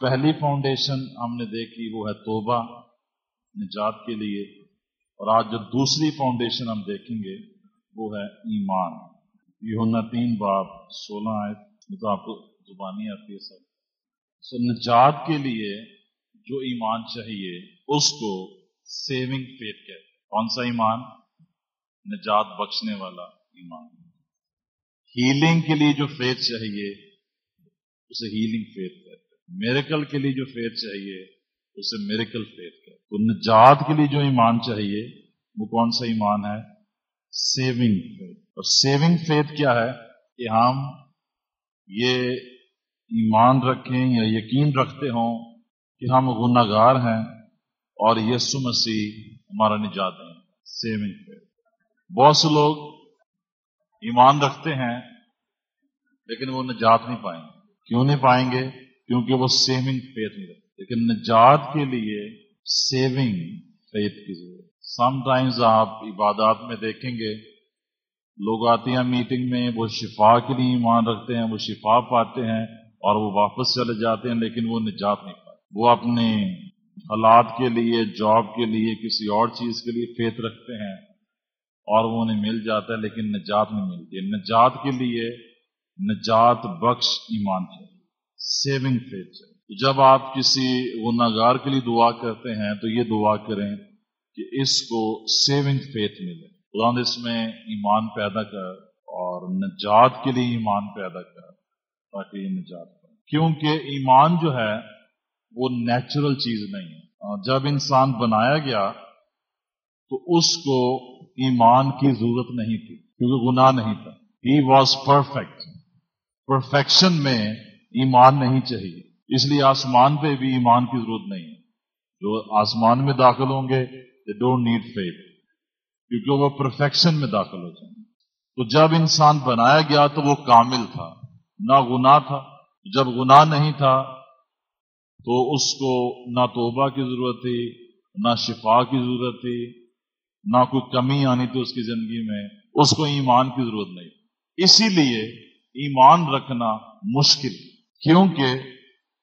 پہلی فاؤنڈیشن ہم نے دیکھی، وہ ہے توبہ، نجات کے لیے۔ اور آج جو دوسری فاؤنڈیشن ہم دیکھیں گے، وہ ہے ایمان۔ یہ ہونا تین باب سولہ آئے تو آپ کو زبانی آتی ہے سر سو نجات کے لیے جو ایمان چاہیے، اس کو سیونگ فیت کہتے کون سا ایمان؟ نجات بخشنے والا ایمان۔ ہیلنگ کے لیے جو فیت چاہیے، اسے ہیلنگ فیت میریکل کے لیے جو فیت چاہیے، اسے میریکل فیت کہتے تو نجات کے لیے جو ایمان چاہیے، وہ کون سا ایمان ہے؟ سیونگ فیت اور سیونگ فیت کیا ہے؟ کہ ہم یہ ایمان رکھیں یا یقین رکھتے ہوں کہ ہم گناگار ہیں اور یسو مسیح ہمارا نجات ہے سیونگ فیت بہت سے لوگ ایمان رکھتے ہیں لیکن وہ نجات نہیں پائیں گے۔ کیوں نہیں پائیں گے؟ کیونکہ وہ سیونگ فیتھ نہیں رکھتے۔ لیکن نجات کے لیے سیونگ فیتھ کی ضرورت سم ٹائمز آپ عبادات میں دیکھیں گے، لوگ آتے ہیں میٹنگ میں، وہ شفا کے لیے ایمان رکھتے ہیں، وہ شفا پاتے ہیں اور وہ واپس چلے جاتے ہیں، لیکن وہ نجات نہیں پاتے۔ وہ اپنے حالات کے لیے جاب کے لیے، کسی اور چیز کے لیے فیت رکھتے ہیں اور وہ انہیں مل جاتا ہے، لیکن نجات نہیں ملتی۔ نجات کے لیے نجات بخش ایمان چاہیے سیونگ فیت چاہیے جب آپ کسی گناگار کے لیے دعا کرتے ہیں تو یہ دعا کریں کہ اس کو سیونگ فیتھ ملے۔ خدا اس میں ایمان پیدا کر اور نجات کے لیے ایمان پیدا کر تاکہ یہ نجات کر کیونکہ ایمان جو ہے وہ نیچرل چیز نہیں ہے۔ جب انسان بنایا گیا تو اس کو ایمان کی ضرورت نہیں تھی، کیونکہ گناہ نہیں تھا۔ ہی واز پرفیکٹ پرفیکشن میں ایمان نہیں چاہیے۔ اس لیے آسمان پہ بھی ایمان کی ضرورت نہیں ہے۔ جو آسمان میں داخل ہوں گے دے ڈونٹ نیڈ فیتھ کیونکہ وہ پرفیکشن میں داخل ہو جائیں۔ تو جب انسان بنایا گیا تو وہ کامل تھا، نہ گناہ تھا۔ جب گناہ نہیں تھا تو اس کو نہ توبہ کی ضرورت تھی، نہ شفا کی ضرورت تھی، نہ کوئی کمی آنی تھی اس کی زندگی میں۔ اس کو ایمان کی ضرورت نہیں۔ اسی لیے ایمان رکھنا مشکل۔ کیونکہ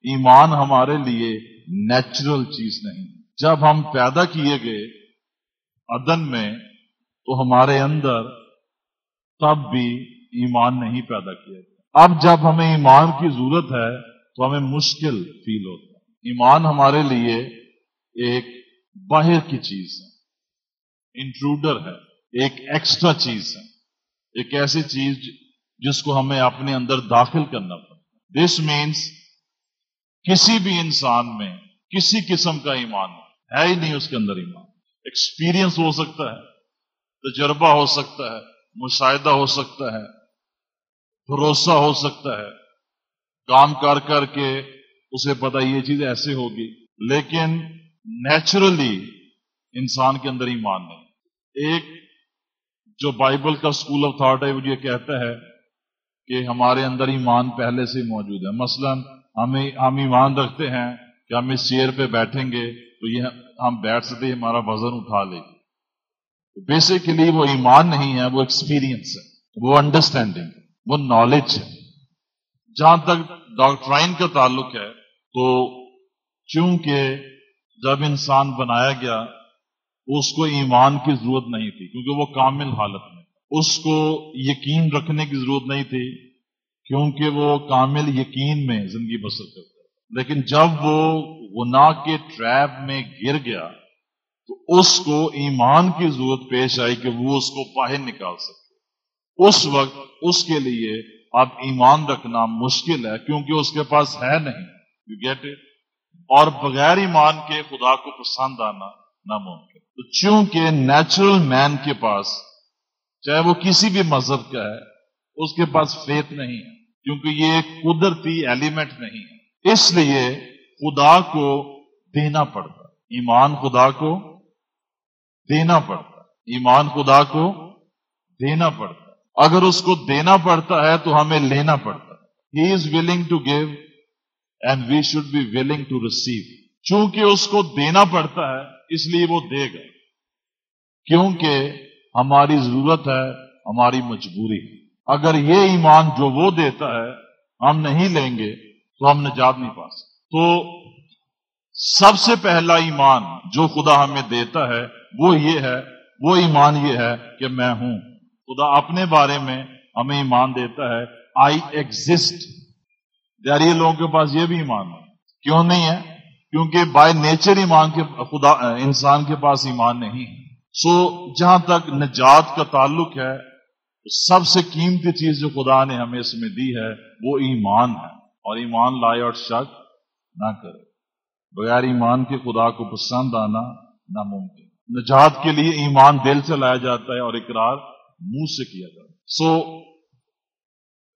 ایمان ہمارے لیے نیچرل چیز نہیں۔ جب ہم پیدا کیے گئے عدن میں، تو ہمارے اندر تب بھی ایمان نہیں پیدا کیا گیا اب جب ہمیں ایمان کی ضرورت ہے، تو ہمیں مشکل فیل ہوتا ہے۔ ایمان ہمارے لیے ایک باہر کی چیز ہے انٹروڈر ہے، ایک ایکسٹرا چیز ہے۔ ایک ایسی چیز جس کو ہمیں اپنے اندر داخل کرنا پڑتا دس مینس کسی بھی انسان میں کسی قسم کا ایمان ہے ہی نہیں اس کے اندر ایمان۔ ایکسپیرئنس ہو سکتا ہے، تجربہ ہو سکتا ہے، مشاہدہ ہو سکتا ہے، بھروسہ ہو سکتا ہے۔ کام کر کر کے اسے پتا یہ چیز ایسے ہوگی۔ لیکن نیچرلی انسان کے اندر ایمان نہیں۔ ایک جو بائبل کا اسکول آف تھاٹ ہے، وہ یہ کہتا ہے کہ ہمارے اندر ایمان پہلے سے موجود ہے۔ مثلا ہمیں ہم ایمان رکھتے ہیں کہ ہم اس چیئر پہ بیٹھیں گے تو یہ ہم بیٹھ سکتے ہمارا وزن اٹھا لے گی بیسیکلی وہ ایمان نہیں ہے، وہ ایکسپیرئنس ہے، وہ انڈرسٹینڈنگ وہ نالج ہے۔ جہاں تک ڈاکٹرائن کا تعلق ہے، تو چونکہ جب انسان بنایا گیا، اس کو ایمان کی ضرورت نہیں تھی، کیونکہ وہ کامل حالت میں۔ اس کو یقین رکھنے کی ضرورت نہیں تھی، کیونکہ وہ کامل یقین میں زندگی بسر کرتا لیکن جب وہ گناہ کے ٹریپ میں گر گیا، تو اس کو ایمان کی ضرورت پیش آئی کہ وہ اس کو باہر نکال سکے۔ اس وقت اس کے لیے اب ایمان رکھنا مشکل ہے، کیونکہ اس کے پاس ہے نہیں۔ یو گیٹ اٹ اور بغیر ایمان کے خدا کو پسند آنا ناممکن۔ تو چونکہ نیچرل مین کے پاس چاہے وہ کسی بھی مذہب کا ہے، اس کے پاس فیت نہیں ہے، کیونکہ یہ ایک قدرتی ایلیمنٹ نہیں ہے۔ اس لیے خدا کو دینا پڑتا، ایمان خدا کو دینا پڑتا، ایمان خدا کو دینا پڑتا۔ اگر اس کو دینا پڑتا ہے تو ہمیں لینا پڑتا۔ He is willing to give and we should be willing to receive چونکہ اس کو دینا پڑتا ہے، اس لیے وہ دے گا۔ کیونکہ ہماری ضرورت ہے، ہماری مجبوری۔ اگر یہ ایمان جو وہ دیتا ہے، ہم نہیں لیں گے، تو ہم نجات نہیں پا سکتے۔ تو سب سے پہلا ایمان جو خدا ہمیں دیتا ہے، وہ یہ ہے، وہ ایمان یہ ہے کہ میں ہوں۔ خدا اپنے بارے میں ہمیں ایمان دیتا ہے۔ آئی ایگزٹ دیاری لوگوں کے پاس یہ بھی ایمان ہے۔ کیوں نہیں ہے؟ کیونکہ بائی نیچر ایمان کے، خدا، انسان کے پاس ایمان نہیں ہے۔ سو جہاں تک نجات کا تعلق ہے، سب سے قیمتی چیز جو خدا نے ہمیں اس میں دی ہے، وہ ایمان ہے۔ اور ایمان لائے اور شک نہ کرے۔ بغیر ایمان کے خدا کو پسند آنا ناممکن۔ نجات کے لیے ایمان دل سے لایا جاتا ہے اور اقرار منہ سے کیا جاتا ہے۔ So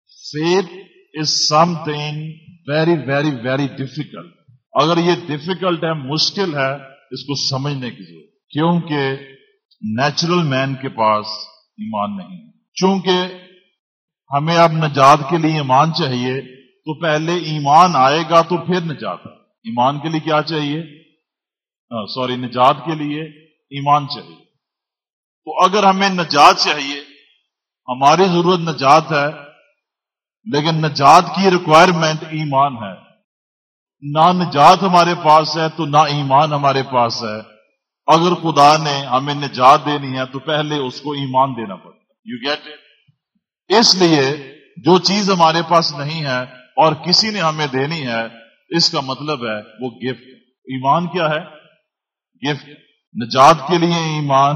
faith is something very very very difficult اگر یہ ڈفیکلٹ ہے، مشکل ہے، اس کو سمجھنے کی ضرورت کیونکہ نیچرل مین کے پاس ایمان نہیں چونکہ ہمیں اب نجات کے لیے ایمان چاہیے، تو پہلے ایمان آئے گا تو پھر نجات ایمان کے لیے کیا چاہیے؟ سوری، نجات کے لیے ایمان چاہیے۔ تو اگر ہمیں نجات چاہیے، ہماری ضرورت نجات ہے، لیکن نجات کی ریکوائرمنٹ ایمان ہے۔ نہ نجات ہمارے پاس ہے، تو نہ ایمان ہمارے پاس ہے۔ اگر خدا نے ہمیں نجات دینی ہے تو پہلے اس کو ایمان دینا پڑتا یو گیٹ اٹ اس لیے جو چیز ہمارے پاس نہیں ہے اور کسی نے ہمیں دینی ہے، اس کا مطلب ہے وہ گفٹ ایمان کیا ہے؟ گفٹ نجات کے لیے ایمان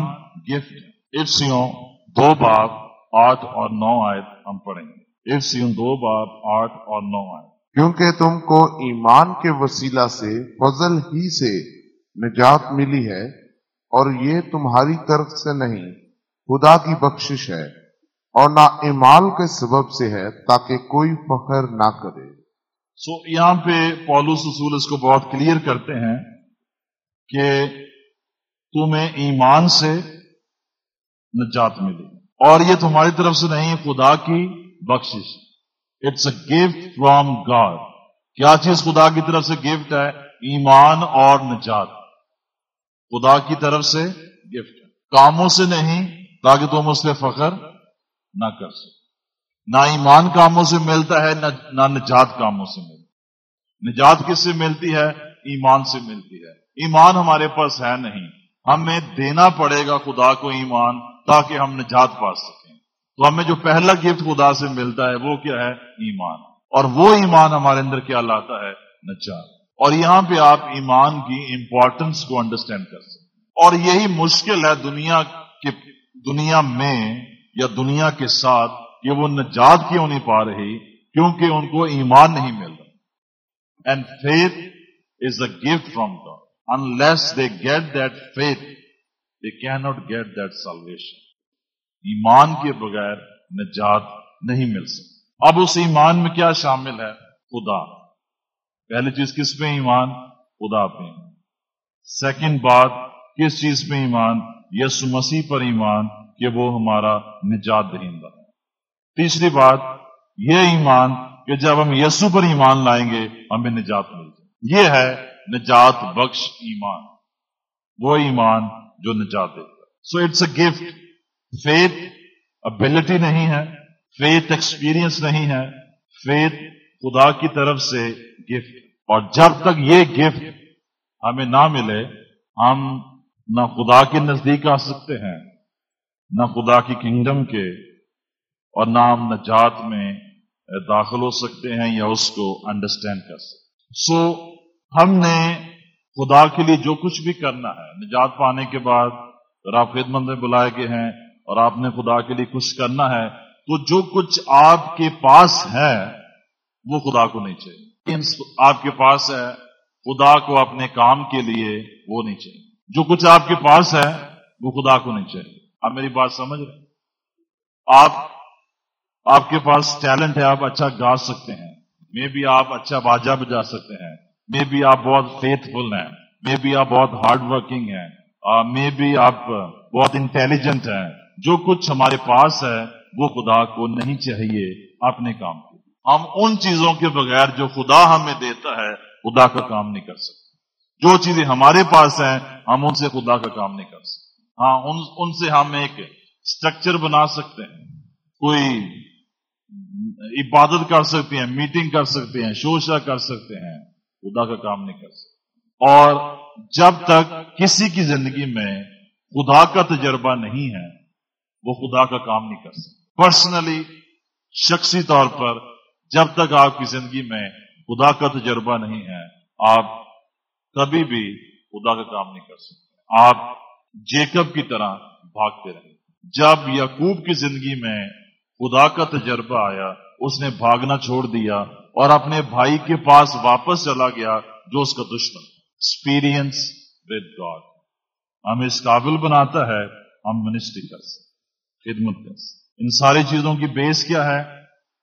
گفٹ افسیوں دو باپ آٹھ اور نو آئے ہم پڑھیں گے۔ افسیوں دو باپ آٹھ اور نو آئے کیونکہ تم کو ایمان کے وسیلہ سے، فضل ہی سے نجات ملی ہے اور یہ تمہاری طرف سے نہیں خدا کی بخشش ہے اور نہ ایمال کے سبب سے ہے تاکہ کوئی فخر نہ کرے۔ سو so, یہاں پہ پولوس رسول اس کو بہت کلیئر کرتے ہیں کہ تمہیں ایمان سے نجات ملی اور یہ تمہاری طرف سے نہیں خدا کی بخشش۔ It's a gift from God کیا چیز خدا کی طرف سے گفٹ ہے؟ ایمان اور نجات۔ خدا کی طرف سے گفٹ۔ کاموں سے نہیں تاکہ تم اس پہ فخر نہ کر سکو نہ ایمان کاموں سے ملتا ہے نہ نجات کاموں سے ملتا نجات کس سے ملتی ہے؟ ایمان سے ملتی ہے۔ ایمان ہمارے پاس ہے نہیں۔ ہمیں دینا پڑے گا خدا کو ایمان تاکہ ہم نجات پا سکیں۔ تو ہمیں جو پہلا گفٹ خدا سے ملتا ہے وہ کیا ہے؟ ایمان۔ اور وہ ایمان ہمارے اندر کیا لاتا ہے؟ نجات۔ اور یہاں پہ آپ ایمان کی امپورٹنس کو انڈرسٹینڈ کر سکتے اور یہی مشکل ہے دنیا کے دنیا میں یا دنیا کے ساتھ کہ وہ نجات کیوں نہیں پا رہی؟ کیونکہ ان کو ایمان نہیں مل رہا۔ And faith is a gift from God unless they get that faith, they cannot get that salvation. ایمان کے بغیر نجات نہیں مل سکتی۔ اب اس ایمان میں کیا شامل ہے؟ خدا۔ پہلی چیز کس پہ ایمان، خدا پہ سیکنڈ بات، کس چیز پہ ایمان؟ یسو مسیح پر ایمان کہ وہ ہمارا نجات دہندہ تیسری بات، یہ ایمان کہ جب ہم یسو پر ایمان لائیں گے، ہمیں نجات مل جائے۔ یہ ہے نجات بخش ایمان۔ وہ ایمان جو نجات دیتا so it's a gift faith ability نہیں ہے۔ فیتھ ایکسپیرئنس نہیں ہے۔ فیتھ خدا کی طرف سے گفٹ اور جب تک یہ گفٹ ہمیں نہ ملے، ہم نہ خدا کے نزدیک آ سکتے ہیں، نہ خدا کی کنگڈم کے، اور نہ ہم نجات میں داخل ہو سکتے ہیں یا اس کو انڈرسٹینڈ کر سکتے سو ہم نے خدا کے لیے جو کچھ بھی کرنا ہے، نجات پانے کے بعد اگر آپ خدمت میں بلائے گئے ہیں اور آپ نے خدا کے لیے کچھ کرنا ہے، تو جو کچھ آپ کے پاس ہے وہ خدا کو نہیں چاہیے۔ آپ کے پاس ہے، خدا کو اپنے کام کے لیے وہ نہیں چاہیے۔ جو کچھ آپ کے پاس ہے، وہ خدا کو نہیں چاہیے۔ آپ میری بات سمجھ رہے آپ آپ کے پاس ٹیلنٹ ہے، آپ اچھا گا سکتے ہیں۔ میں بھی آپ اچھا باجا بجا سکتے ہیں۔ مے بی آپ بہت فیتھ فل ہیں۔ مے بی آپ بہت ہارڈ ورکنگ ہیں مے بی آپ بہت انٹیلیجنٹ ہیں۔ جو کچھ ہمارے پاس ہے، وہ خدا کو نہیں چاہیے اپنے کام۔ ہم ان چیزوں کے بغیر جو خدا ہمیں دیتا ہے خدا کا کام نہیں کر سکتے۔ جو چیزیں ہمارے پاس ہیں ہم ان سے خدا کا کام نہیں کر سکتے۔ ہاں ان, ان سے ہم ایک سٹرکچر بنا سکتے ہیں۔ کوئی عبادت کر سکتے ہیں میٹنگ کر سکتے ہیں شوشا کر سکتے ہیں خدا کا کام نہیں کر سکتے۔ اور جب تک کسی کی زندگی میں خدا کا تجربہ نہیں ہے وہ خدا کا کام نہیں کر سکتے۔ پرسنلی شخصی طور پر جب تک آپ کی زندگی میں خدا کا تجربہ نہیں ہے، آپ کبھی بھی خدا کا کام نہیں کر سکتے۔ آپ جیکب کی طرح بھاگتے رہے۔ جب یعقوب کی زندگی میں خدا کا تجربہ آیا، اس نے بھاگنا چھوڑ دیا اور اپنے بھائی کے پاس واپس چلا گیا، جو اس کا دشمن ایکسپیرئنس ود گاڈ ہمیں اس قابل بناتا ہے، ہم منسٹری کر سکتے خدمت کر سکتے ان ساری چیزوں کی بیس کیا ہے؟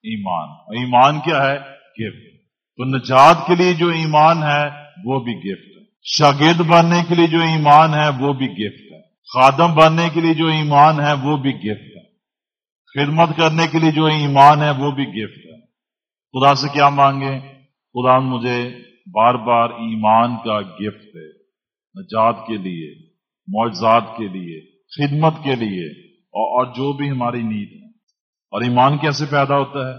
ایمان۔ ایمان کیا ہے؟ گفٹ۔ تو نجات کے لیے جو ایمان ہے، وہ بھی گفٹ ہے۔ شاگرد بننے کے لیے جو ایمان ہے، وہ بھی گفٹ ہے۔ خادم بننے کے لیے جو ایمان ہے، وہ بھی گفٹ ہے۔ خدمت کرنے کے لیے جو ایمان ہے، وہ بھی گفٹ ہے۔ خدا سے کیا مانگے؟ خدا مجھے بار بار ایمان کا گفٹ ہے نجات کے لیے، معجزات کے لیے، خدمت کے لیے، اور جو بھی ہماری نیت ہے۔ اور ایمان کیسے پیدا ہوتا ہے؟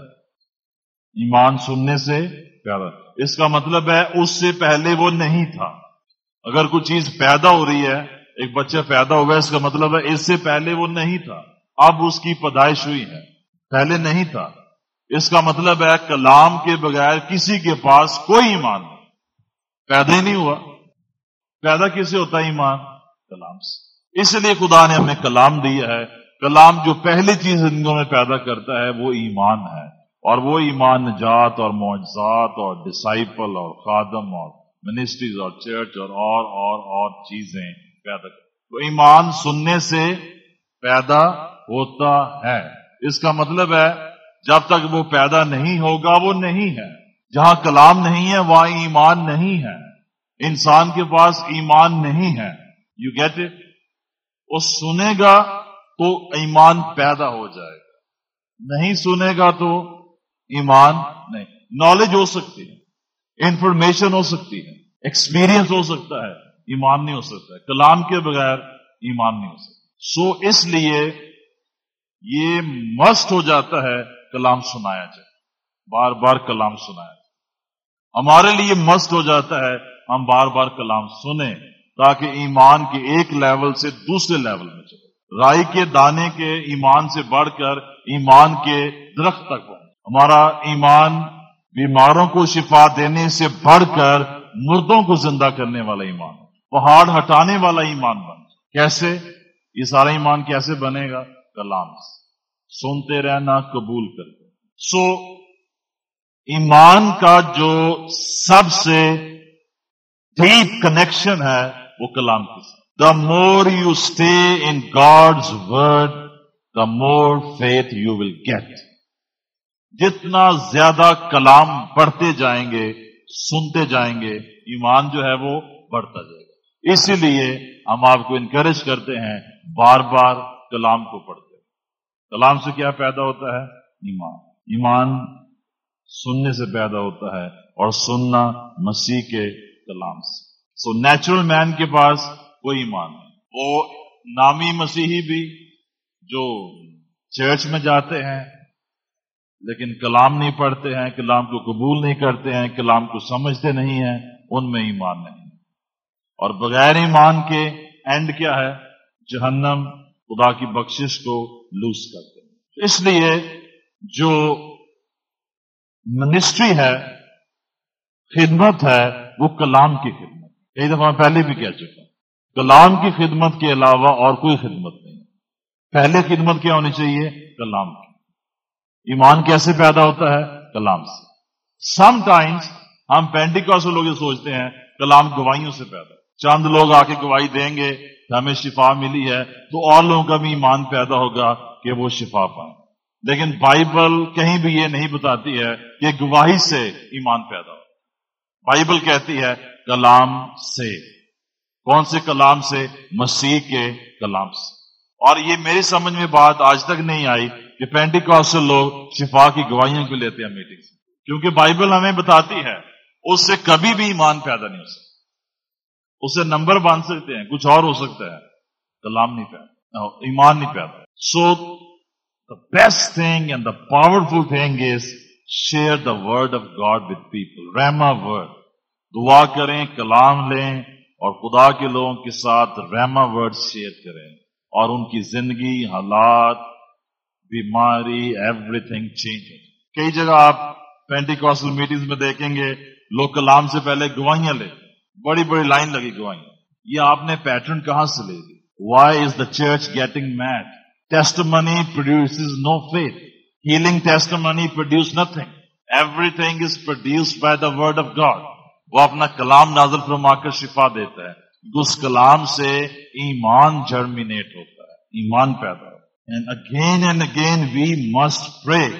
ایمان سننے سے پیدا۔ اس کا مطلب ہے اس سے پہلے وہ نہیں تھا۔ اگر کوئی چیز پیدا ہو رہی ہے، ایک بچہ پیدا ہوا گیا، اس کا مطلب ہے اس سے پہلے وہ نہیں تھا۔ اب اس کی پیدائش ہوئی ہے۔ پہلے نہیں تھا۔ اس کا مطلب ہے کلام کے بغیر کسی کے پاس کوئی ایمان نہیں۔ پیدا ہی نہیں ہوا۔ پیدا کیسے ہوتا ہے ایمان؟ کلام سے۔ اس لیے خدا نے ہمیں کلام دیا ہے کلام جو پہلی چیز زندگیوں میں پیدا کرتا ہے وہ ایمان ہے اور وہ ایمان نجات اور معجزات اور ڈسائپل اور خادم اور منسٹریز اور چرچ اور اور اور اور چیزیں پیدا تو ایمان سننے سے پیدا ہوتا ہے۔ اس کا مطلب ہے جب تک وہ پیدا نہیں ہوگا وہ نہیں ہے۔ جہاں کلام نہیں ہے وہاں ایمان نہیں ہے۔ انسان کے پاس ایمان نہیں ہے۔ یو گیٹ اٹ وہ سنے گا تو ایمان پیدا ہو جائے گا۔ نہیں سنے گا تو ایمان نہیں۔ نالج ہو سکتی ہے انفارمیشن ہو سکتی ہے ایکسپیرئنس ہو سکتا ہے ایمان نہیں ہو سکتا ہے۔ کلام کے بغیر ایمان نہیں ہو سکتا۔ سو so, اس لیے یہ مسٹ ہو جاتا ہے کلام سنایا جائے۔ بار بار کلام سنایا جائے۔ ہمارے لیے مست ہو جاتا ہے ہم بار بار کلام سنیں تاکہ ایمان کے ایک لیول سے دوسرے لیول رائی کے دانے کے ایمان سے بڑھ کر ایمان کے درخت تک ہو ہمارا ایمان بیماروں کو شفا دینے سے بڑھ کر مردوں کو زندہ کرنے والا ایمان پہاڑ ہٹانے والا ایمان بن۔ کیسے؟ یہ سارا ایمان کیسے بنے گا؟ کلام سنتے رہنا، قبول کر سو، ایمان کا جو سب سے ڈیپ کنیکشن ہے وہ کلام کے ساتھ the more you stay in God's word the more faith you will get جتنا زیادہ کلام پڑھتے جائیں گے، سنتے جائیں گے، ایمان جو ہے وہ بڑھتا جائے گا۔ اسی لیے ہم آپ کو انکریج کرتے ہیں، بار بار کلام کو پڑھتے ہیں کلام سے کیا پیدا ہوتا ہے؟ ایمان۔ ایمان سننے سے پیدا ہوتا ہے اور سننا مسیح کے کلام سے۔ سو نیچرل مین کے پاس وہ ایمان ہے وہ نامی مسیحی بھی جو چرچ میں جاتے ہیں، لیکن کلام نہیں پڑھتے ہیں، کلام کو قبول نہیں کرتے ہیں، کلام کو سمجھتے نہیں ہیں، ان میں ایمان نہیں۔ اور بغیر ایمان کے اینڈ کیا ہے؟ جہنم، خدا کی بخشش کو لوز کرتے ہیں۔ اس لیے جو منسٹری ہے، خدمت ہے، وہ کلام کی خدمت۔ کئی دفعہ پہلے بھی کہہ چکا کلام کی خدمت کے علاوہ اور کوئی خدمت نہیں۔ پہلے خدمت کیا ہونی چاہیے؟ کلام کی۔ ایمان کیسے پیدا ہوتا ہے؟ کلام سے۔ سم ٹائمس ہم پینڈیکاس لوگ یہ سوچتے ہیں، کلام گواہیوں سے پیدا۔ چند لوگ آ کے گواہی دیں گے کہ ہمیں شفا ملی ہے، تو اور لوگوں کا بھی ایمان پیدا ہوگا کہ وہ شفا پائیں۔ لیکن بائبل کہیں بھی یہ نہیں بتاتی ہے کہ گواہی سے ایمان پیدا ہو بائبل کہتی ہے، کلام سے۔ کون سے کلام سے؟ مسیح کے کلام سے۔ اور یہ میری سمجھ میں بات آج تک نہیں آئی کہ پینٹی کاسٹل لوگ شفا کی گواہیاں کو لیتے ہیں میٹنگ سے۔ کیونکہ بائبل ہمیں بتاتی ہے، اس سے کبھی بھی ایمان پیدا نہیں ہو سکتا۔ اسے نمبر باندھ سکتے ہیں، کچھ اور ہو سکتا ہے۔ کلام نہیں پیدا ایمان نہیں پیدا۔ So the best thing and the powerful thing is share the word of God with people Reema word دعا کریں، کلام لیں۔ اور خدا کے لوگوں کے ساتھ رحما ورڈ شیئر کریں اور ان کی زندگی، حالات، بیماری ایوری تھنگ چینج کئی جگہ آپ پینٹیکاسٹل میٹنگز میں دیکھیں گے، لوگ کلام سے پہلے گواہیاں لے، بڑی بڑی لائن لگی گواہیاں۔ یہ آپ نے پیٹرن کہاں سے لے لی؟ Why is the church getting mad testimony produce no faith healing testimony produce nothing everything is produce by the word of God وہ اپنا کلام نازل فرما کر شفا دیتا ہے۔ تو اس کلام سے ایمان جرمینیٹ ہوتا ہے، ایمان پیدا ہوتا and again and again we must pray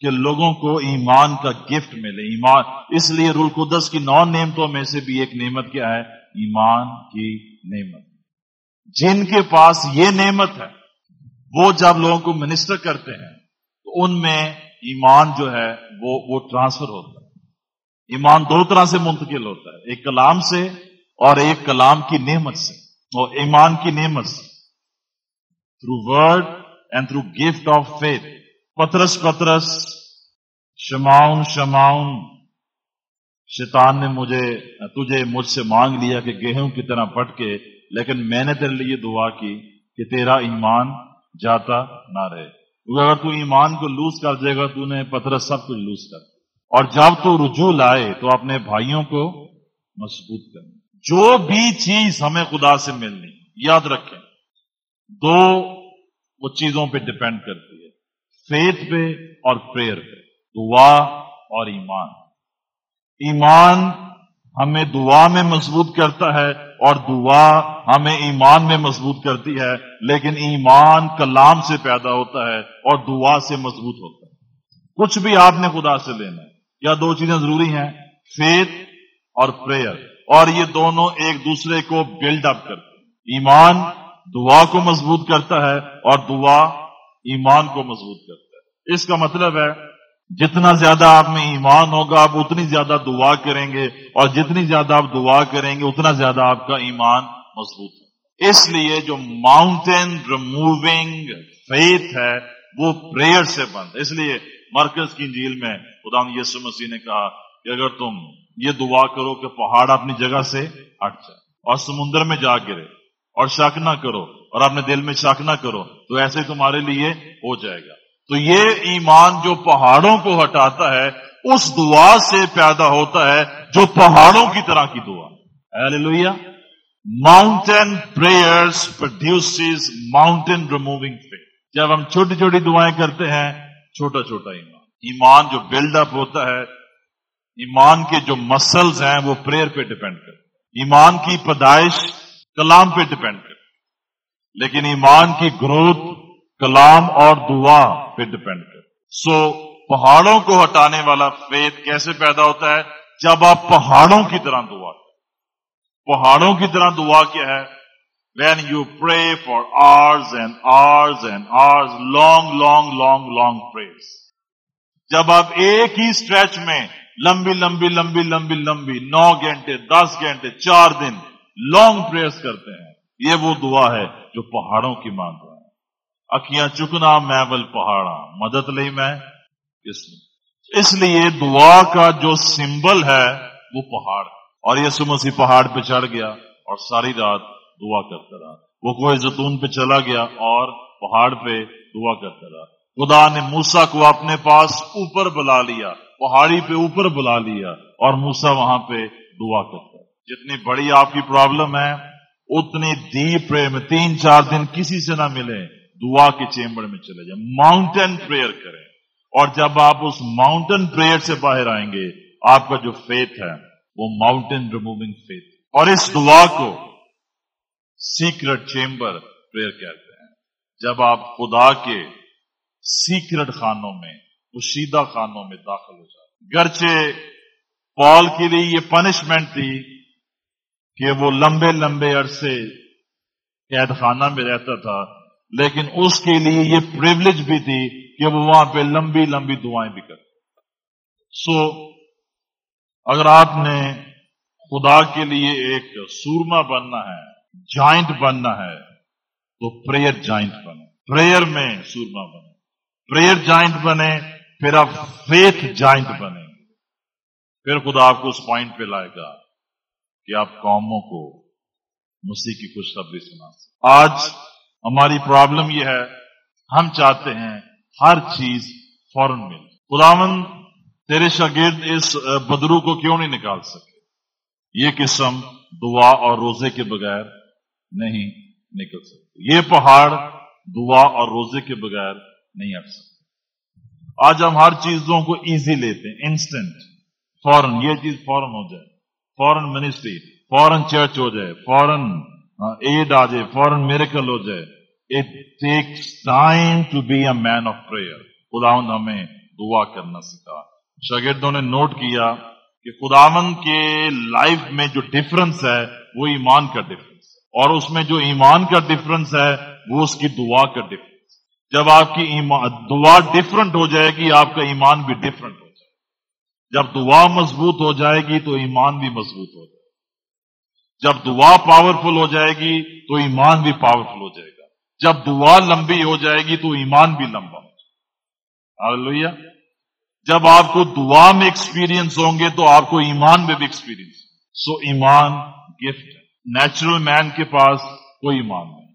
کہ لوگوں کو ایمان کا گفٹ ملے۔ ایمان، اس لیے رول قدس کی نو نعمتوں میں سے بھی ایک نعمت کیا ہے؟ ایمان کی نعمت۔ جن کے پاس یہ نعمت ہے، وہ جب لوگوں کو منسٹر کرتے ہیں، تو ان میں ایمان جو ہے، وہ وہ ٹرانسفر ہوتا ہے۔ ایمان دو طرح سے منتقل ہوتا ہے، ایک کلام سے اور ایک کلام کی نعمت سے اور ایمان کی نعمت سے۔ Through word and through gift of faith پترس پترس، شماؤن شماؤن، شیطان نے مجھے، تجھے مجھ سے مانگ لیا کہ گیہوں کی طرح پٹ کے، لیکن میں نے تیرے لیے دعا کی کہ تیرا ایمان جاتا نہ رہے۔ اگر تو ایمان کو لوز کر دے گا، تو نے پترس سب کچھ لوز کر اور جب تو رجوع لائے تو اپنے بھائیوں کو مضبوط کرنا جو بھی چیز ہمیں خدا سے ملنی، یاد رکھیں، دو وہ چیزوں پہ ڈپینڈ کرتی ہے فیتھ پہ اور پریئر پہ، دعا اور ایمان۔ ایمان ہمیں دعا میں مضبوط کرتا ہے اور دعا ہمیں ایمان میں مضبوط کرتی ہے، لیکن ایمان کلام سے پیدا ہوتا ہے اور دعا سے مضبوط ہوتا ہے۔ کچھ بھی آپ نے خدا سے لینا ہے یا دو چیزیں ضروری ہیں فیتھ اور پریئر اور یہ دونوں ایک دوسرے کو بلڈ اپ کرتے ہیں۔ ایمان دعا کو مضبوط کرتا ہے اور دعا ایمان کو مضبوط کرتا ہے۔ اس کا مطلب ہے، جتنا زیادہ آپ میں ایمان ہوگا، آپ اتنی زیادہ دعا کریں گے۔ اور جتنی زیادہ آپ دعا کریں گے، اتنا زیادہ آپ کا ایمان مضبوط ہے اس لیے جو ماؤنٹین ریموونگ فیتھ ہے، وہ پریئر سے بند۔ اس لیے مرکز کی جھیل میں خدا نے یسو مسیح نے کہا کہ اگر تم یہ دعا کرو کہ پہاڑ اپنی جگہ سے ہٹ جائے اور سمندر میں جا گرے اور شک نہ کرو اور اپنے دل میں شک نہ کرو، تو ایسے تمہارے لیے ہو جائے گا۔ تو یہ ایمان جو پہاڑوں کو ہٹاتا ہے، اس دعا سے پیدا ہوتا ہے جو پہاڑوں کی طرح کی دعا۔ لوہیا mountain prayers produce mountain removing جب ہم چھوٹی چھوٹی دعائیں کرتے ہیں، چھوٹا چھوٹا ایمان۔ ایمان جو بلڈ اپ ہوتا ہے، ایمان کے جو مسلز ہیں، وہ پریئر پہ ڈپینڈ کر ایمان کی پیدائش کلام پہ ڈپینڈ کر لیکن ایمان کی گروتھ کلام اور دعا پہ ڈپینڈ کر سو پہاڑوں کو ہٹانے والا فیت کیسے پیدا ہوتا ہے؟ جب آپ پہاڑوں کی طرح دعا کریں۔ پہاڑوں کی طرح دعا کیا ہے؟ When you pray for hours and hours and hours long long long long prayers جب آپ ایک ہی اسٹریچ میں لمبی لمبی لمبی لمبی لمبی نو گھنٹے، دس گھنٹے، چار دن لانگ پریئرس کرتے ہیں، یہ وہ دعا ہے جو پہاڑوں کی مانگ رہا ہے۔ اکیاں چکنا میں بل پہاڑا مدد لئی میں اس لیے۔ اس لیے دعا کا جو سمبل ہے وہ پہاڑ اور یہ سمسی پہاڑ پہ چڑھ گیا اور ساری رات دعا کرتا رہا۔ وہ کوئی زتون پہ چلا گیا اور پہاڑ پہ دعا کرتا رہا۔ خدا نے موسا کو اپنے پاس اوپر بلا لیا، پہاڑی پہ اوپر بلا لیا اور موسا وہاں پہ دعا کرتا۔ جتنی بڑی آپ کی پرابلم ہے، اتنی دیپ پرے میں تین چار دن کسی سے نہ ملے، دعا کے چیمبر میں چلے جائیں۔ ماؤنٹین پریئر کریں۔ اور جب آپ اس ماؤنٹین پریئر سے باہر آئیں گے، آپ کا جو فیتھ ہے، وہ ماؤنٹین ریموونگ فیتھ اور اس دعا کو سیکرٹ چیمبر پریئر کہتے ہیں۔ جب آپ خدا کے سیکرٹ خانوں میں پوشیدہ خانوں میں داخل ہو جاتے گرچہ پال کے لیے یہ پنشمنٹ تھی کہ وہ لمبے لمبے عرصے قید خانہ میں رہتا تھا لیکن اس کے لیے یہ پریولیج بھی تھی کہ وہ وہاں پہ لمبی لمبی دعائیں بھی کر سو so, اگر آپ نے خدا کے لیے ایک سورما بننا ہے جائنٹ بننا ہے تو پریئر جائنٹ بنے پریئر میں سورما بنے پریئر جائنٹ بنے، پھر آپ فیتھ جائنٹ بنے۔ پھر خدا آپ کو اس پوائنٹ پہ لائے گا کہ آپ قوموں کو مسیح کی کچھ خبریں سنا آج ہماری پرابلم یہ ہے، ہم چاہتے ہیں ہر چیز فوراً مل خداون تیرے شاگرد اس بدرو کو کیوں نہیں نکال سکے؟ یہ قسم دعا اور روزے کے بغیر نہیں نکل سکتی۔ یہ پہاڑ دعا اور روزے کے بغیر نہیں ہٹ سکتے آج ہم ہر چیزوں کو ایزی لیتے ہیں انسٹنٹ فورن یہ چیز فورن ہو جائے۔ فورن منسٹری فورن چرچ ہو جائے فورن ایڈ آ جائے فورن میریکل ہو جائے۔ It takes time to be a man of prayer خداوند ہمیں دعا کرنا سکھا۔ شاگردوں نے نوٹ کیا کہ خداوند کے لائف میں جو ڈفرنس ہے، وہ ایمان کا ڈفرنس اور اس میں جو ایمان کا ڈفرنس ہے، وہ اس کی دعا کا ڈفرنس جب آپ کی ایمان، دعا ڈفرنٹ ہو جائے گی، آپ کا ایمان بھی ڈفرنٹ ہو جائے گا۔ جب دعا مضبوط ہو جائے گی تو ایمان بھی مضبوط ہو جائے گا۔ جب دعا پاورفل ہو جائے گی تو ایمان بھی پاورفل ہو جائے گا۔ جب دعا لمبی ہو جائے گی تو ایمان بھی لمبا ہو جائے گا۔ جب آپ کو دعا میں ایکسپیرینس ہوں گے تو آپ کو ایمان میں بھی ایکسپیرینس سو ایمان گفٹ ہے۔ نیچرل مین کے پاس کوئی ایمان نہیں۔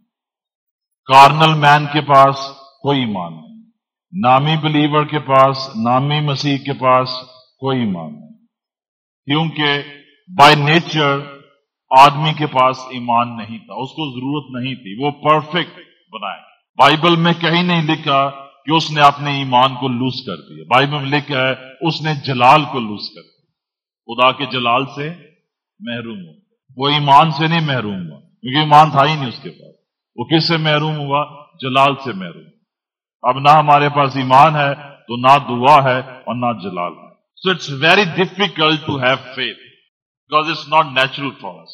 کارنل مین کے پاس کوئی ایمان نہیں۔ نامی بلیور کے پاس، نامی مسیح کے پاس کوئی ایمان نہیں۔ کیونکہ بائی نیچر آدمی کے پاس ایمان نہیں تھا، اس کو ضرورت نہیں تھی، وہ پرفیکٹ بنائے بائبل میں کہیں نہیں لکھا کہ اس نے اپنے ایمان کو لوز کر دیا۔ بائبل میں لکھا ہے، اس نے جلال کو لوز کر دیا۔ خدا کے جلال سے محروم ہو وہ ایمان سے نہیں محروم ہوا، کیونکہ ایمان تھا ہی نہیں اس کے پاس۔ وہ کس سے محروم ہوا؟ جلال سے محروم اب نہ ہمارے پاس ایمان ہے، تو نہ دعا ہے اور نہ جلال ہے۔ So it's very difficult to have faith because it's not natural for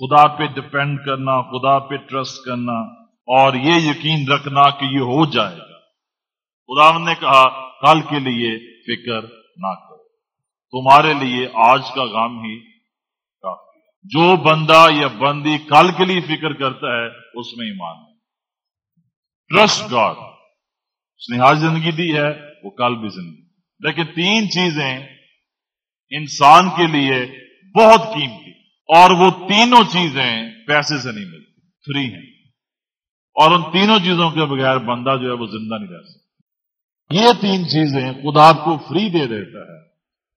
خدا پہ ڈپینڈ کرنا، خدا پہ ٹرسٹ کرنا اور یہ یقین رکھنا کہ یہ ہو جائے گا۔ خدا نے کہا، کل کے لیے فکر نہ کرو۔ تمہارے لیے آج کا غم ہی کافی جو بندہ یا بندی کل کے لیے فکر کرتا ہے، اس میں ایمان ٹرسٹ گاڈ اس نے آج زندگی دی ہے، وہ کل بھی زندگی۔ لیکن تین چیزیں انسان کے لیے بہت قیمتی، اور وہ تینوں چیزیں پیسے سے نہیں ملتی، فری ہیں۔ اور ان تینوں چیزوں کے بغیر بندہ جو ہے وہ زندہ نہیں رہ سکتا۔ یہ تین چیزیں خدا آپ کو فری دے دیتا ہے،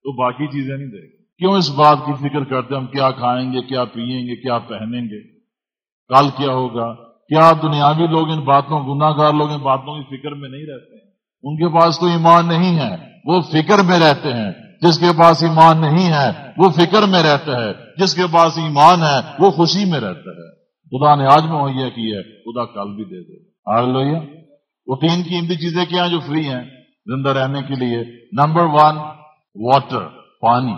تو باقی چیزیں نہیں دے گی کیوں اس بات کی فکر کرتے ہیں ہم کیا کھائیں گے، کیا پیئیں گے، کیا پہنیں گے؟ کل کیا ہوگا؟ کیا دنیاوی لوگ ان باتوں گناہ گار لوگ ان باتوں کی فکر میں نہیں رہتے ہیں؟ ان کے پاس تو ایمان نہیں ہے، وہ فکر میں رہتے ہیں۔ جس کے پاس ایمان نہیں ہے، وہ فکر میں رہتا ہے جس کے پاس ایمان ہے، وہ خوشی میں رہتا ہے خدا نے آج مہیا کی ہے، خدا کل بھی دے دے۔ آگ لوہیا وہ تین قیمتی چیزیں کیا جو فری ہیں؟ زندہ رہنے کے لیے۔ نمبر ون، واٹر، پانی۔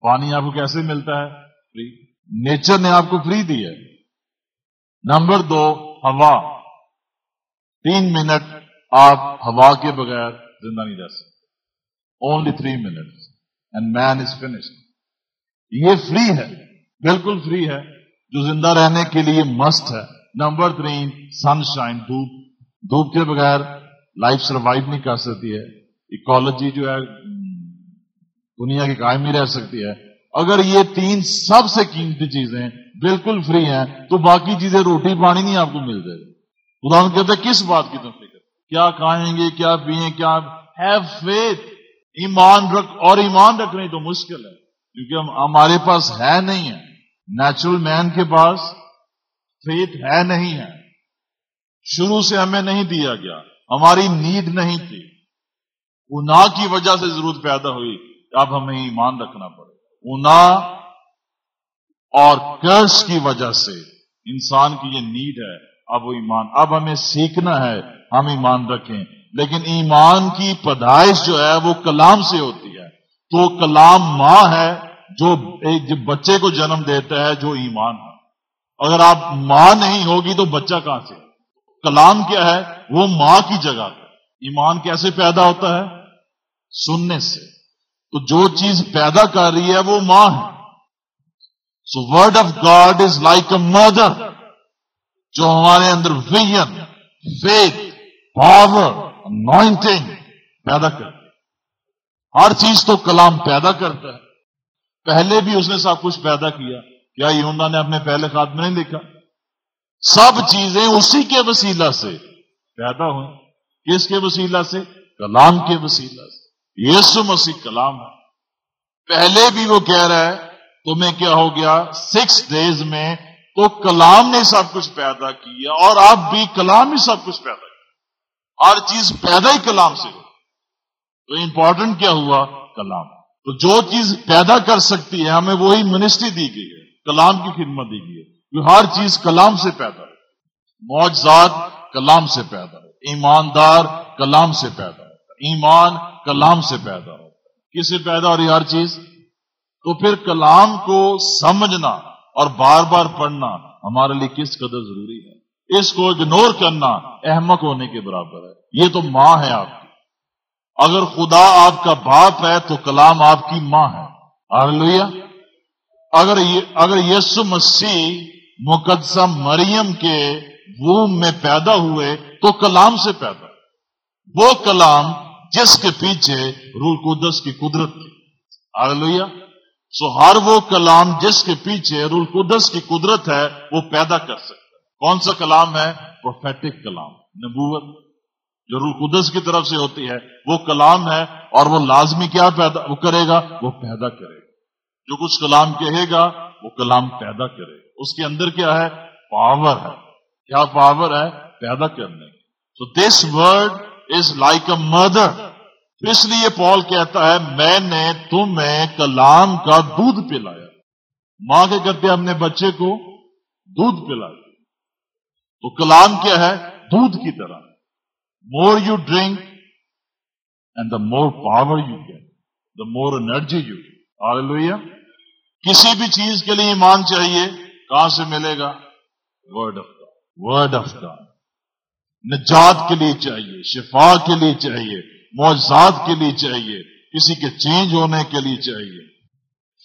پانی آپ کو کیسے ملتا ہے؟ فری۔ نیچر نے آپ کو فری دی ہے۔ نمبر دو، ہوا۔ تین منٹ آپ ہوا کے بغیر زندہ نہیں رہ سکتے۔ Only three minute and man is finished یہ فری ہے، بالکل فری ہے۔ جو زندہ رہنے کے لیے مسٹ ہے۔ نمبر تھری سن شائن دھوپ۔ دھوپ کے بغیر لائف سروائو نہیں کر سکتی ہے۔ اکالوجی جو ہے، دنیا کی قائم نہیں رہ سکتی ہے۔ اگر یہ تین سب سے قیمتی چیزیں بالکل فری ہیں، تو باقی چیزیں روٹی پانی نہیں آپ کو مل جائے گا خدا کہتا ہے، کس بات کی تم فکر؟ کیا کھائیں گے، کیا پیئیں، کیا ہیو فیتھ ایمان رکھ، اور ایمان رکھنے تو مشکل ہے۔ کیونکہ ہم، ہمارے پاس ہے نہیں ہے۔ نیچرل مین کے پاس فیتھ ہے نہیں ہے۔ شروع سے ہمیں نہیں دیا گیا۔ ہماری نیڈ نہیں تھی۔ انا کی وجہ سے ضرورت پیدا ہوئی۔ اب ہمیں ایمان رکھنا پڑا۔ اونا اور کرس کی وجہ سے انسان کی یہ نیڈ ہے۔ اب وہ ایمان، اب ہمیں سیکھنا ہے، ہم ایمان رکھیں۔ لیکن ایمان کی پیدائش جو ہے وہ کلام سے ہوتی ہے۔ تو کلام ماں ہے، جو ایک بچے کو جنم دیتا ہے، جو ایمان ہے۔ اگر آپ ماں نہیں ہوگی تو بچہ کہاں سے؟ کلام کیا ہے؟ وہ ماں کی جگہ ایمان کیسے پیدا ہوتا ہے؟ سننے سے۔ تو جو چیز پیدا کر رہی ہے وہ ماں ہے۔ So word of God is like a mother جو ہمارے اندر ویژن فیتھ پاور نوائنٹنگ پیدا کرتی ہر چیز تو کلام پیدا کرتا ہے۔ پہلے بھی اس نے سب کچھ پیدا کیا۔ کیا یوندا نے اپنے پہلے خات میں نہیں لکھا؟ سب چیزیں اسی کے وسیلہ سے پیدا ہوئیں۔ کس کے وسیلہ سے؟ کلام کے وسیلہ سے۔ یسو مسیح کلام ہے۔ پہلے بھی وہ کہہ رہا ہے، تمہیں کیا ہو گیا؟ سکس ڈیز میں تو کلام نے سب کچھ پیدا کیا اور اب بھی کلام ہی سب کچھ پیدا کیا۔ ہر چیز پیدا ہی کلام سے۔ ہو تو امپورٹنٹ کیا ہوا؟ کلام۔ تو جو چیز پیدا کر سکتی ہے، ہمیں وہی منسٹری دی گئی ہے۔ کلام کی خدمت دی گئی ہے۔ کہ ہر چیز کلام سے پیدا ہے۔ معجزات کلام سے پیدا ہے۔ ایماندار کلام سے پیدا ہے۔ ایمان کلام سے پیدا ہو کس سے پیدا ہو رہی ہر چیز؟ تو پھر کلام کو سمجھنا اور بار بار پڑھنا ہمارے لیے کس قدر ضروری ہے؟ اس کو اگنور کرنا احمق ہونے کے برابر ہے۔ یہ تو ماں ہے آپ کی۔ اگر خدا آپ کا باپ ہے تو کلام آپ کی ماں ہے۔ آلویا اگر اگر یسو مسیح مقدسہ مریم کے ووم میں پیدا ہوئے تو کلام سے پیدا۔ وہ کلام جس کے پیچھے رول قدس کی قدرت تھی۔ آلویا سو ہر وہ کلام جس کے پیچھے رول قدس کی قدرت ہے، وہ پیدا کر سکتا ہے۔ کون سا کلام ہے؟ پروفیٹک کلام، نبوت۔ جو رول قدس کی طرف سے ہوتی ہے، وہ کلام ہے اور وہ لازمی کیا پیدا، وہ کرے گا، وہ پیدا کرے گا۔ جو کچھ کلام کہے گا، وہ کلام پیدا کرے گا۔ اس کے اندر کیا ہے؟ پاور ہے۔ کیا پاور ہے؟ پیدا کرنے so this word is like a mother اس لیے پال کہتا ہے، میں نے تمہیں کلام کا دودھ پلایا۔ ماں کے کہتے اپنے بچے کو دودھ پلایا۔ تو کلام کیا ہے؟ دودھ کی طرح۔ More you drink and the more power you get the more energy you get لویا کسی بھی چیز کے لیے ایمان چاہیے، کہاں سے ملے گا؟ Word of God word of God نجات کے لیے چاہیے، شفا کے لیے چاہیے، معجزات کے لیے چاہیے، کسی کے چینج ہونے کے لیے چاہیے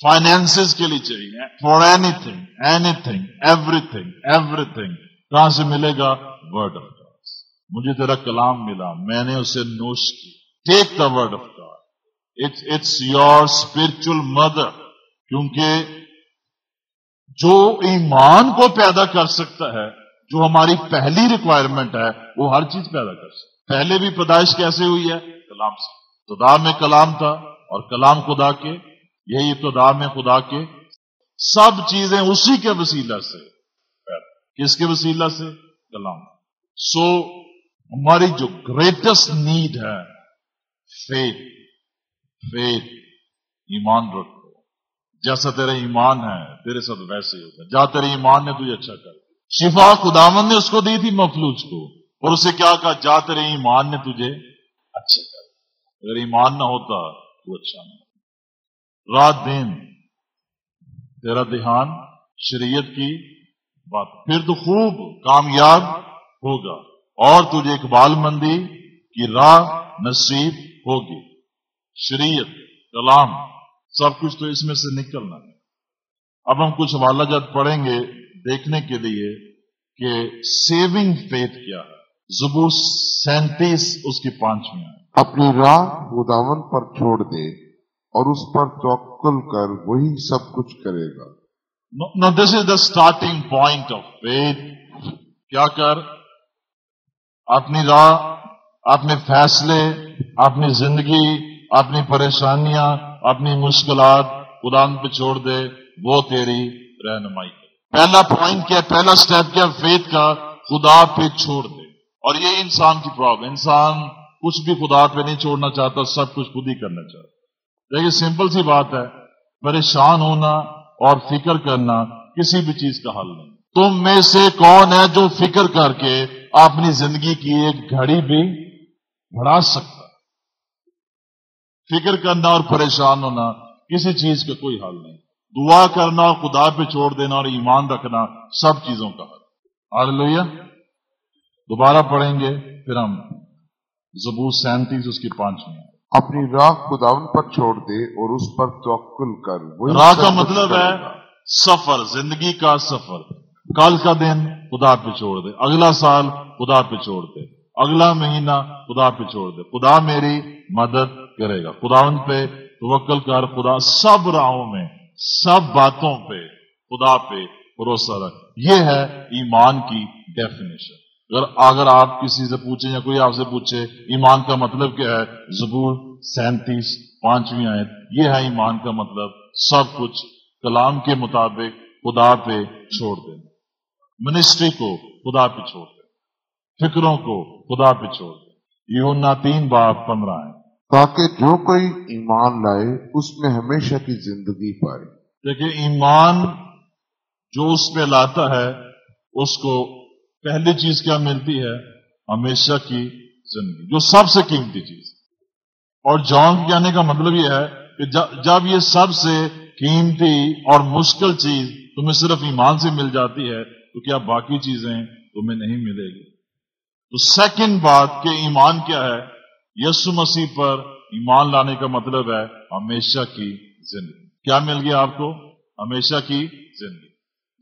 فائنینس کے لیے چاہیے for anything anything everything everything کہاں سے ملے گا؟ ورڈ آف گاڈ مجھے تیرا کلام ملا، میں نے اسے نوش کی take the word of God it's your spiritual mother کیونکہ جو ایمان کو پیدا کر سکتا ہے جو ہماری پہلی ریکوائرمنٹ ہے، وہ ہر چیز پیدا کر سکتا پہلے بھی پیدائش کیسے ہوئی ہے؟ کلام سے۔ ابتدا میں کلام تھا اور کلام خدا کے، یہی ابتدا میں خدا کے۔ سب چیزیں اسی کے وسیلہ سے کس کے وسیلہ سے؟ کلام۔ سو ہماری جو گریٹسٹ نیڈ ہے فیتھ فیتھ ایمان رکھو۔ جیسا تیرا ایمان ہے، تیرے ساتھ ویسے ہوتا جا تیرے ایمان نے تجھے اچھا کر۔ شفا خداون نے اس کو دی تھی مفلوج کو۔ اور اسے کیا کہا؟ جا تیرے ایمان نے تجھے اچھا کر۔ اگر ایمان نہ ہوتا تو اچھا نہیں رات دن تیرا دھیان شریعت کی بات۔ پھر تو خوب کامیاب ہوگا اور تجھے اقبال مندی کی راہ نصیب ہوگی۔ شریعت، کلام، سب کچھ تو اس میں سے نکلنا ہے۔ اب ہم کچھ حوالہ جات پڑھیں گے۔ دیکھنے کے لیے کہ سیونگ فیتھ کیا ہے؟ زبور سینتیس اس کی پانچویں اپنی راہ خداون پر چھوڑ دے اور اس پر توکل کر وہی سب کچھ کرے گا۔ No this is the starting point of faith کیا کر؟ اپنی راہ اپنے فیصلے اپنی زندگی اپنی پریشانیاں اپنی مشکلات خدان پہ چھوڑ دے وہ تیری رہنمائی پہلا پوائنٹ کیا پہلا اسٹیپ کیا فیتھ کا خدا پہ چھوڑ دے اور یہ انسان کی پرابلم انسان کچھ بھی خدا پہ نہیں چھوڑنا چاہتا سب کچھ خود ہی کرنا چاہتا دیکھیے سمپل سی بات ہے پریشان ہونا اور فکر کرنا کسی بھی چیز کا حل نہیں تم میں سے کون ہے جو فکر کر کے اپنی زندگی کی ایک گھڑی بھی بڑھا سکتا فکر کرنا اور پریشان ہونا کسی چیز کا کوئی حل نہیں دعا کرنا خدا پہ چھوڑ دینا اور ایمان رکھنا سب چیزوں کا حل آ لویا دوبارہ پڑھیں گے پھر ہم زبور سینتیس اس کی پانچویں۔ اپنی راہ خداون پر چھوڑ دے اور اس پر توکل کر۔ راہ کا مطلب ہے سفر زندگی کا سفر۔ کل کا دن خدا پہ چھوڑ دے اگلا سال خدا پہ چھوڑ دے اگلا مہینہ خدا پہ چھوڑ دے۔ خدا میری مدد کرے گا۔ خدا ان پہ توکل کر خدا سب راہوں میں سب باتوں پہ، خدا پہ بھروسہ رکھ۔ یہ ہے ایمان کی ڈیفینیشن اگر اگر آپ کسی سے پوچھیں یا کوئی آپ سے پوچھے، ایمان کا مطلب کیا ہے؟ زبور سینتیس، پانچویں آئے یہ ہے ایمان کا مطلب۔ سب کچھ کلام کے مطابق خدا پہ چھوڑ دینا۔ منسٹری کو خدا پہ چھوڑ دینا۔ فکروں کو خدا پہ چھوڑ دینا۔ یونا تین باپ پندرہ آئے تاکہ جو کوئی ایمان لائے، اس میں ہمیشہ کی زندگی پائے۔ دیکھیں، ایمان جو اس میں لاتا ہے، اس کو پہلی چیز کیا ملتی ہے؟ ہمیشہ کی زندگی، جو سب سے قیمتی چیز۔ اور جان کے آنے کا مطلب یہ ہے کہ جب یہ سب سے قیمتی اور مشکل چیز تمہیں صرف ایمان سے مل جاتی ہے، تو کیا باقی چیزیں تمہیں نہیں ملے گی؟ تو سیکنڈ بات کہ ایمان کیا ہے؟ یسو مسیح پر ایمان لانے کا مطلب ہے ہمیشہ کی زندگی۔ کیا مل گیا آپ کو؟ ہمیشہ کی زندگی۔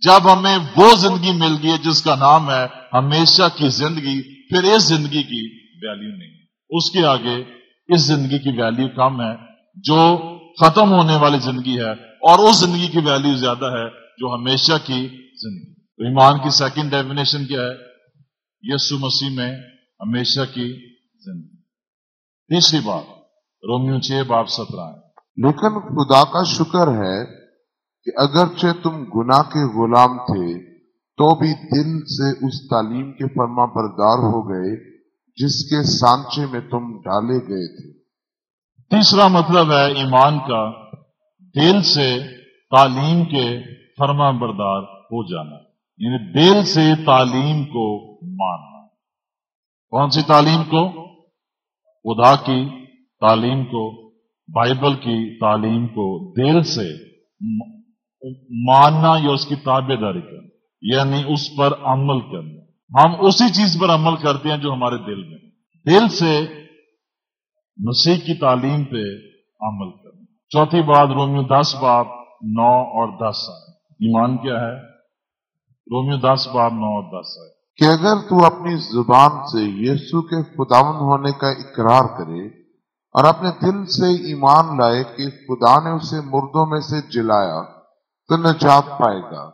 جب ہمیں وہ زندگی مل گئی جس کا نام ہے ہمیشہ کی زندگی، پھر اس زندگی کی ویلیو نہیں۔ اس کے آگے اس زندگی کی ویلیو کم ہے جو ختم ہونے والی زندگی ہے اور اس زندگی کی ویلیو زیادہ ہے جو ہمیشہ کی زندگی۔ تو ایمان کی سیکنڈ ڈیفینیشن کیا ہے؟ یسو مسیح میں ہمیشہ کی زندگی۔ تیسری بات رومیو چھ باپ سترہ لیکن خدا کا شکر ہے کہ اگرچہ تم گناہ کے غلام تھے تو بھی دل سے اس تعلیم کے فرما بردار ہو گئے جس کے سانچے میں تم ڈالے گئے تھے۔ تیسرا مطلب ہے ایمان کا دل سے تعلیم کے فرما بردار ہو جانا یعنی دل سے تعلیم کو ماننا۔ کون سی تعلیم کو؟ خدا کی تعلیم کو، بائبل کی تعلیم کو دل سے ماننا یا اس کی تابے داری کرنا یعنی اس پر عمل کرنا۔ ہم اسی چیز پر عمل کرتے ہیں جو ہمارے دل میں۔ دل سے مسیح کی تعلیم پہ عمل کرنا۔ چوتھی بات رومیو دس باپ نو اور دس آئے ایمان کیا ہے؟ رومیو دس باپ نو اور دس آئے کہ اگر تو اپنی زبان سے یسو کے خداون ہونے کا اقرار کرے اور اپنے دل سے ایمان لائے کہ خدا نے اسے مردوں میں سے جلایا، تو نجات پائے گا۔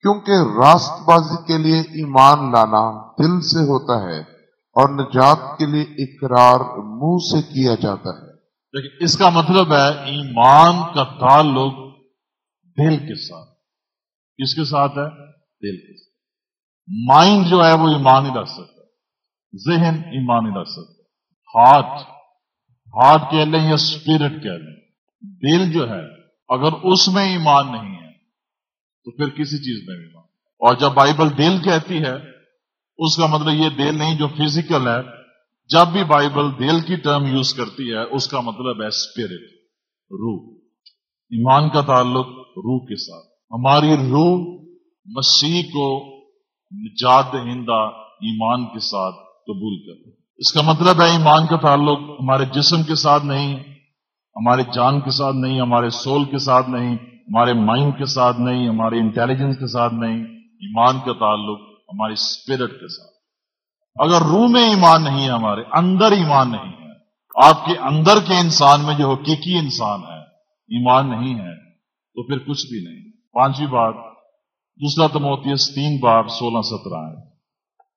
کیونکہ راست بازی کے لیے ایمان لانا دل سے ہوتا ہے اور نجات کے لیے اقرار منہ سے کیا جاتا ہے۔ لیکن اس کا مطلب ہے ایمان کا تعلق دل کے ساتھ۔ کس کے ساتھ ہے؟ دل کے ساتھ۔ مائنڈ جو ہے وہ ایمان ہی رکھ سکتا ذہن ایمان ہی رکھ سکتا ہارٹ ہارٹ کہہ لیں یا اسپرٹ کہہ لیں۔ دل جو ہے، اگر اس میں ایمان نہیں ہے، تو پھر کسی چیز میں بھی ایمان۔ اور جب بائبل دل کہتی ہے، اس کا مطلب یہ دل نہیں جو فزیکل ہے۔ جب بھی بائبل دل کی ٹرم یوز کرتی ہے، اس کا مطلب ہے اسپرٹ روح۔ ایمان کا تعلق روح کے ساتھ۔ ہماری روح مسیح کو نجات دہندہ ایمان کے ساتھ قبول کر۔ اس کا مطلب ہے ایمان کا تعلق ہمارے جسم کے ساتھ نہیں، ہمارے جان کے ساتھ نہیں، ہمارے سول کے ساتھ نہیں، ہمارے مائنڈ کے ساتھ نہیں، ہمارے انٹیلیجنس کے ساتھ نہیں۔ ایمان کا تعلق ہماری اسپرٹ کے ساتھ۔ اگر روح میں ایمان نہیں ہے، ہمارے اندر ایمان نہیں ہے۔ آپ کے اندر کے انسان میں جو حقیقی انسان ہے، ایمان نہیں ہے، تو پھر کچھ بھی نہیں۔ پانچویں بات دوسرا تموتیس تین باب سولہ سترہ ہے۔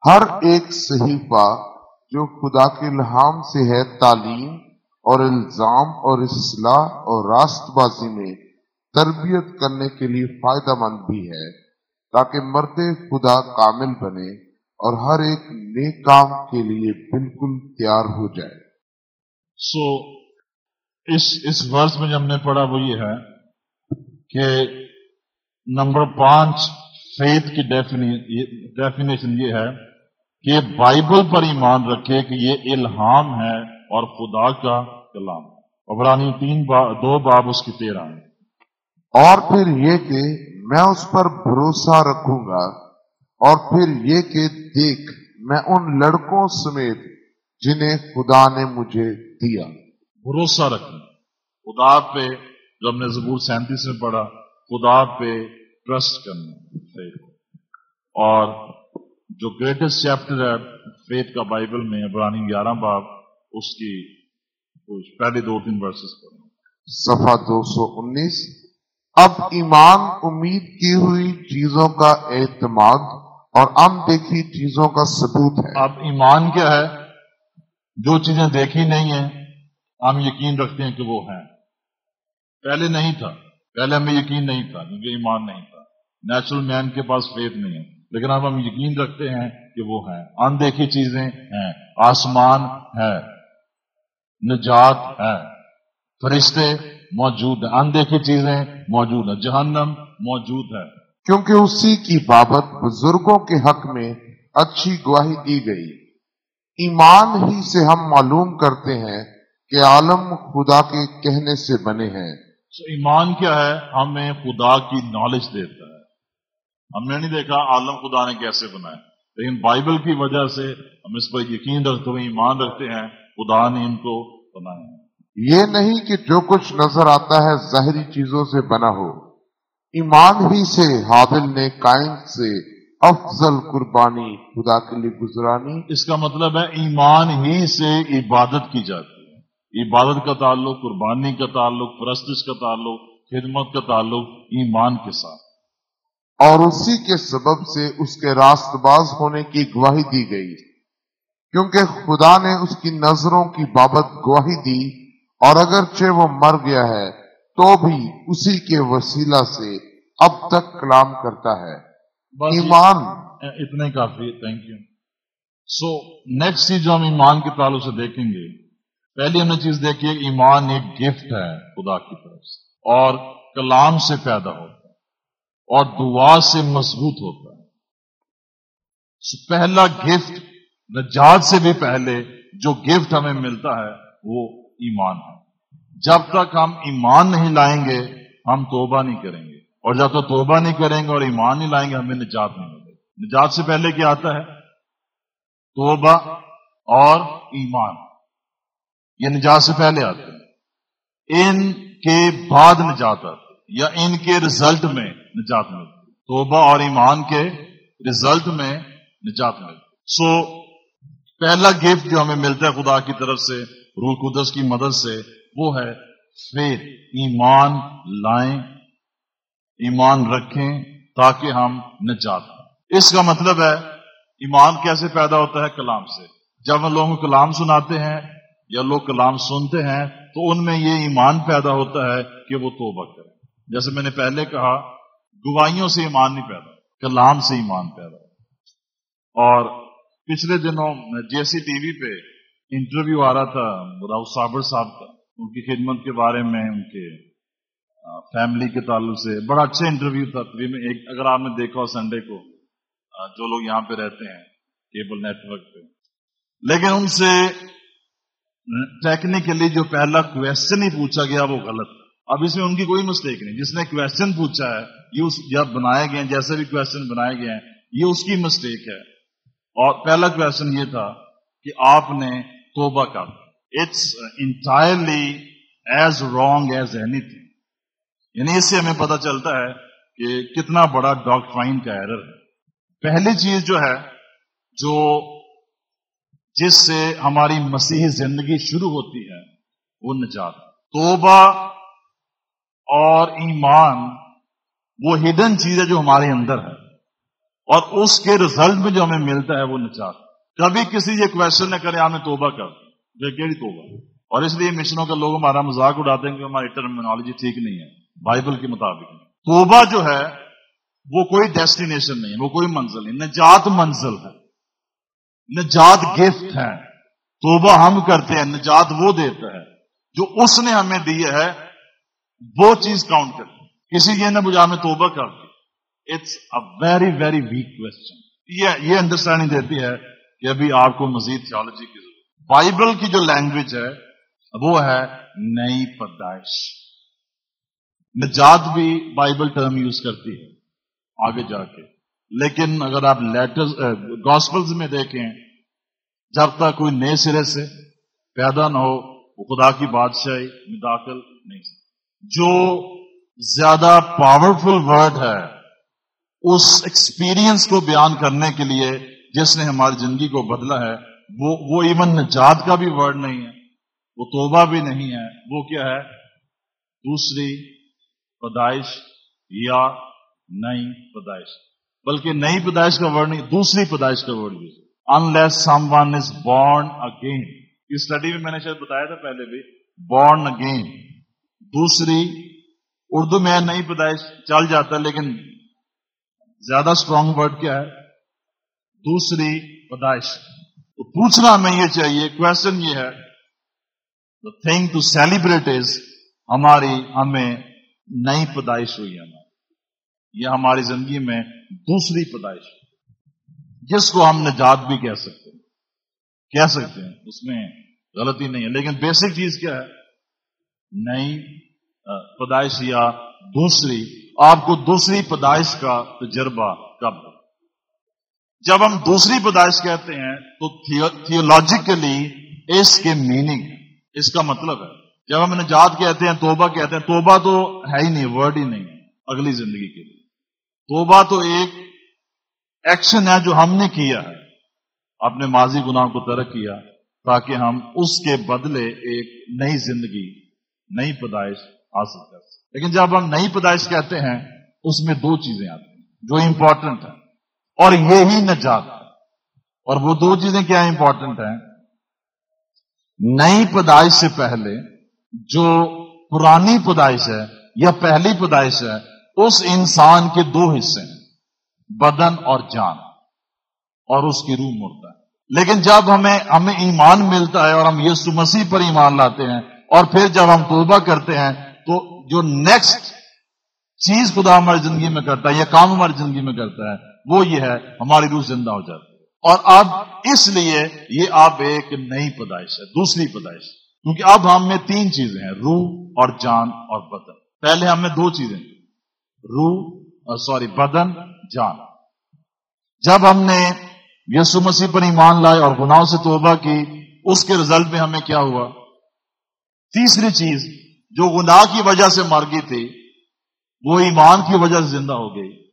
ہر ایک صحیفہ جو خدا کے الہام سے ہے تعلیم اور الزام اور اصلاح اور راست بازی میں تربیت کرنے کے لیے فائدہ مند بھی ہے تاکہ مرد خدا کامل بنے اور ہر ایک نیک کام کے لیے بالکل تیار ہو جائے۔ سو so, اس اس ورس میں جو ہم نے پڑھا وہ یہ ہے کہ نمبر پانچ فیت کی ڈیفینیشن یہ ہے کہ بائبل پر ایمان رکھے کہ یہ الہام ہے اور خدا کا کلام۔ ابرانی تین با دو باب اس کی تیرہ ہیں۔ اور پھر یہ کہ میں اس پر بھروسہ رکھوں گا اور پھر یہ کہ دیکھ میں ان لڑکوں سمیت جنہیں خدا نے مجھے دیا۔ بھروسہ رکھنا۔ خدا پہ جو ہم نے زبور سینتیس میں پڑھا خدا پہ ٹرسٹ کرنا فیتھ اور جو گریٹسٹ چیپٹر ہے فیتھ کا بائبل میں ابرانی گیارہ باب اس کی کچھ پہلے دو تین ورسز پر صفحہ دو سو انیس۔ اب ایمان امید کی ہوئی چیزوں کا اعتماد اور ان دیکھی چیزوں کا ثبوت ہے۔ اب ایمان کیا ہے؟ جو چیزیں دیکھی نہیں ہیں ہم یقین رکھتے ہیں کہ وہ ہیں۔ پہلے نہیں تھا۔ پہلے ہمیں یقین نہیں تھا کیونکہ ایمان نہیں تھا۔ نیچرل مین کے پاس فیت نہیں ہے۔ لیکن اب ہم یقین رکھتے ہیں کہ وہ ہیں اندیکھی چیزیں ہیں۔ آسمان ہے۔ نجات ہے۔ فرشتے موجود ہیں۔ اندیکھی چیزیں موجود ہیں۔ جہنم موجود ہے۔ کیونکہ اسی کی بابت بزرگوں کے حق میں اچھی گواہی دی گئی۔ ایمان ہی سے ہم معلوم کرتے ہیں کہ عالم خدا کے کہنے سے بنے ہیں۔ so ایمان کیا ہے؟ ہمیں خدا کی نالج دیتا ہے۔ ہم نے نہیں دیکھا عالم خدا نے کیسے بنایا۔ لیکن بائبل کی وجہ سے ہم اس پر یقین رکھتے ہوئے ایمان رکھتے ہیں خدا نے ان کو بنایا۔ یہ نہیں کہ جو کچھ نظر آتا ہے ظاہری چیزوں سے بنا ہو۔ ایمان ہی سے حاضل نے قائم سے افضل قربانی خدا کے لیے گزرانی۔ اس کا مطلب ہے ایمان ہی سے عبادت کی جاتی عبادت کا تعلق قربانی کا تعلق پرستش کا تعلق خدمت کا تعلق ایمان کے ساتھ۔ اور اسی کے سبب سے اس کے راست باز ہونے کی گواہی دی گئی۔ کیونکہ خدا نے اس کی نظروں کی بابت گواہی دی اور اگرچہ وہ مر گیا ہے تو بھی اسی کے وسیلہ سے اب تک کلام کرتا ہے۔ ایمان۔ اتنے کافی تھینک یو سو نیکسٹ چیز جو ہم ایمان کے تعلق سے دیکھیں گے پہلی ہم نے چیز دیکھی ہے ایمان ایک گفٹ ہے خدا کی طرف سے، اور کلام سے پیدا ہوتا ہے، اور دعا سے مضبوط ہوتا ہے۔ پہلا گفٹ نجات سے بھی پہلے جو گفٹ ہمیں ملتا ہے، وہ ایمان ہے۔ جب تک ہم ایمان نہیں لائیں گے، ہم توبہ نہیں کریں گے۔ اور جب تک توبہ نہیں کریں گے اور ایمان نہیں لائیں گے، ہمیں نجات نہیں ملے گی۔ نجات سے پہلے کیا آتا ہے؟ توبہ اور ایمان۔ یہ نجات سے پہلے آتے ہیں۔ ان کے بعد نجات آتی یا ان کے رزلٹ میں نجات ملتی توبہ اور ایمان کے رزلٹ میں نجات ملتی سو پہلا گفٹ جو ہمیں ملتا ہے خدا کی طرف سے، روح قدس کی مدد سے، وہ ہے فیر۔ ایمان لائیں، ایمان رکھیں تاکہ ہم نجات ہوں اس کا مطلب ہے، ایمان کیسے پیدا ہوتا ہے؟ کلام سے۔ جب ہم لوگوں کو کلام سناتے ہیں یا لوگ کلام سنتے ہیں تو ان میں یہ ایمان پیدا ہوتا ہے کہ وہ توبہ کرے جیسے میں نے پہلے کہا، گواہیوں سے ایمان نہیں پیدا، کلام سے ایمان پیدا۔ اور پچھلے دنوں میں جے سی ٹی وی پہ انٹرویو آ رہا تھا راؤ صابر صاحب کا۔ ان کی خدمت کے بارے میں، ان کے فیملی کے تعلق سے بڑا اچھا انٹرویو تھا۔ تقریباً ایک، اگر آپ نے دیکھا ہو سنڈے کو جو لوگ یہاں پہ رہتے ہیں، کیبل نیٹ ورک پہ۔ لیکن ان سے ٹیکنیکلی جو پہلا کوشچن ہی پوچھا گیا وہ غلط اب اس میں ان کی کوئی مسٹیک نہیں۔ جس نے کوشچن پوچھا ہے، یہ اس جب بنایا گیا ہیں، جیسے بھی کوشچن بنائے گئے ہیں، یہ اس کی مسٹیک ہے۔ اور پہلا کوشچن یہ تھا کہ آپ نے توبہ کا it's entirely as wrong as anything یعنی اس سے ہمیں پتہ چلتا ہے کہ کتنا بڑا ڈاکٹرائن کا ایرر ہے۔ پہلی چیز جو ہے، جو جس سے ہماری مسیحی زندگی شروع ہوتی ہے، وہ نجات۔ توبہ اور ایمان، وہ ہڈن چیز ہے جو ہمارے اندر ہے۔ اور اس کے رزلٹ میں جو ہمیں ملتا ہے، وہ نجات۔ کبھی کسی یہ کوشچن نہ کرے، ہمیں توبہ کر۔ جو کیڑی توبہ۔ اور اس لیے مشنوں کا لوگ ہمارا مذاق اڑاتے ہیں کہ ہماری ٹرمینالوجی ٹھیک نہیں ہے بائبل کے مطابق۔ توبہ جو ہے، وہ کوئی ڈیسٹینیشن نہیں ہے، وہ کوئی منزل نہیں۔ نجات منزل ہے۔ نجات گفٹ ہے، توبہ ہم کرتے ہیں، نجات وہ دیتا ہے، جو اس نے ہمیں دی ہے، وہ چیز کاؤنٹ کر کسی یہ نہ بجا میں توبہ کر دی it's a very very weak question یہ یہ انڈرسٹینڈنگ دیتی ہے کہ ابھی آپ کو مزید تھیالوجی کی ضرورت بائبل کی جو لینگویج ہے، وہ ہے نئی پیدائش۔ نجات بھی بائبل ٹرم یوز کرتی ہے۔ آگے جا کے۔ لیکن اگر آپ لیٹر گاسپلز میں دیکھیں، جب تک کوئی نئے سرے سے پیدا نہ ہو، وہ خدا کی بادشاہی میں داخل نہیں جو زیادہ پاورفل ورڈ ہے، اس ایکسپیرئنس کو بیان کرنے کے لیے جس نے ہماری زندگی کو بدلا ہے، وہ وہ ایون نجات کا بھی ورڈ نہیں ہے، وہ توبہ بھی نہیں ہے۔ وہ کیا ہے؟ دوسری پیدائش یا نئی پیدائش۔ بلکہ نئی پیدائش کا ورڈ نہیں، دوسری پیدائش کا word use unless someone is born again us study میں میں نے شاید بتایا تھا پہلے بھی۔ بورن اگین دوسری، اردو میں نئی پیدائش چل جاتا ہے، لیکن زیادہ اسٹرانگ ورڈ کیا ہے؟ دوسری پیدائش۔ تو پوچھنا ہمیں یہ چاہیے کوشچن یہ ہے۔ تھنگ ٹو سیلیبریٹ از ہماری، ہمیں نئی پیدائش ہوئی ہماری یہ ہماری زندگی میں دوسری پیدائش جس کو ہم نجات بھی کہہ سکتے ہیں۔ کہہ سکتے ہیں، اس میں غلطی نہیں ہے۔ لیکن بیسک چیز کیا ہے؟ نئی پیدائش یا دوسری، آپ کو دوسری پیدائش کا تجربہ کب جب ہم دوسری پیدائش کہتے ہیں، تو تھیولوجیکلی اس کے میننگ اس کا مطلب ہے، جب ہم نجات کہتے ہیں، توبہ کہتے ہیں، توبہ تو ہے ہی نہیں ورڈ ہی نہیں ہے۔ اگلی زندگی کے لیے۔ توبہ تو ایک ایکشن ہے جو ہم نے کیا ہے۔ اپنے ماضی گناہ کو ترک کیا تاکہ ہم اس کے بدلے ایک نئی زندگی، نئی پیدائش حاصل کر سکیں۔ لیکن جب ہم نئی پیدائش کہتے ہیں، اس میں دو چیزیں آتی ہیں جو امپورٹنٹ ہیں۔ اور یہی نجات اور وہ دو چیزیں کیا امپورٹنٹ ہیں؟ نئی پیدائش سے پہلے جو پرانی پیدائش ہے یا پہلی پیدائش ہے اس انسان کے دو حصے ہیں، بدن اور جان، اور اس کی روح مڑتا ہے لیکن جب ہمیں ہمیں ایمان ملتا ہے اور ہم یسو مسیح پر ایمان لاتے ہیں، اور پھر جب ہم توبہ کرتے ہیں، تو جو نیکسٹ چیز خدا ہماری زندگی میں کرتا ہے، یا کام ہماری زندگی میں کرتا ہے، وہ یہ ہے، ہماری روح زندہ ہو جاتی ہے۔ اور اب اس لیے یہ اب ایک نئی پیدائش ہے، دوسری پیدائش۔ کیونکہ اب ہم میں تین چیزیں ہیں، روح اور جان اور بدن۔ پہلے ہم میں دو چیزیں روح سوری بدن، جان۔ جب ہم نے یسو مسیح پر ایمان لائے اور گناہوں سے توبہ کی، اس کے رزلٹ میں ہمیں کیا ہوا؟ تیسری چیز، جو گناہ کی وجہ سے مر گئی تھی، وہ ایمان کی وجہ سے زندہ ہو گئی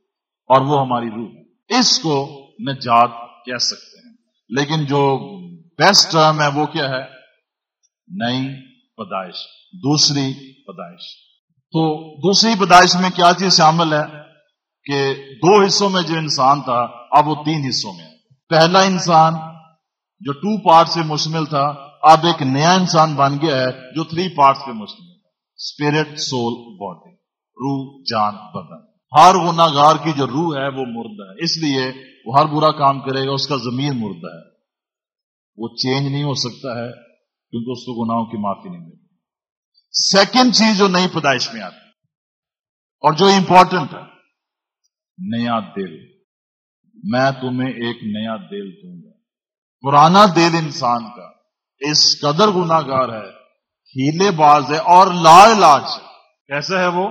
اور وہ ہماری روح اس کو نجات کہہ سکتے ہیں۔ لیکن جو بیسٹ ٹرم ہے وہ کیا ہے؟ نئی پیدائش۔ دوسری پیدائش۔ تو دوسری پیدائش میں کیا چیز شامل ہے کہ دو حصوں میں جو انسان تھا، اب وہ تین حصوں میں پہلا انسان جو ٹو پارٹ سے مشمل تھا، اب ایک نیا انسان بن گیا ہے جو تھری پارٹ پہ مشمل ہے۔ اسپرٹ سول باڈی روح، جان، بدن۔ ہر گناگار کی جو روح ہے وہ مردہ ہے۔ اس لیے وہ ہر برا کام کرے گا، اس کا زمین مردہ ہے۔ وہ چینج نہیں ہو سکتا ہے، کیونکہ اس کو گناہوں کی معافی نہیں ملتی۔ سیکنڈ چیز جو نئی پیدائش میں آتی اور جو امپورٹنٹ ہے، نیا دل۔ میں تمہیں ایک نیا دل دوں گا۔ پرانا دل انسان کا اس قدر گناگار ہے، ہیلے باز ہے اور لا علاج کیسے ہے وہ؟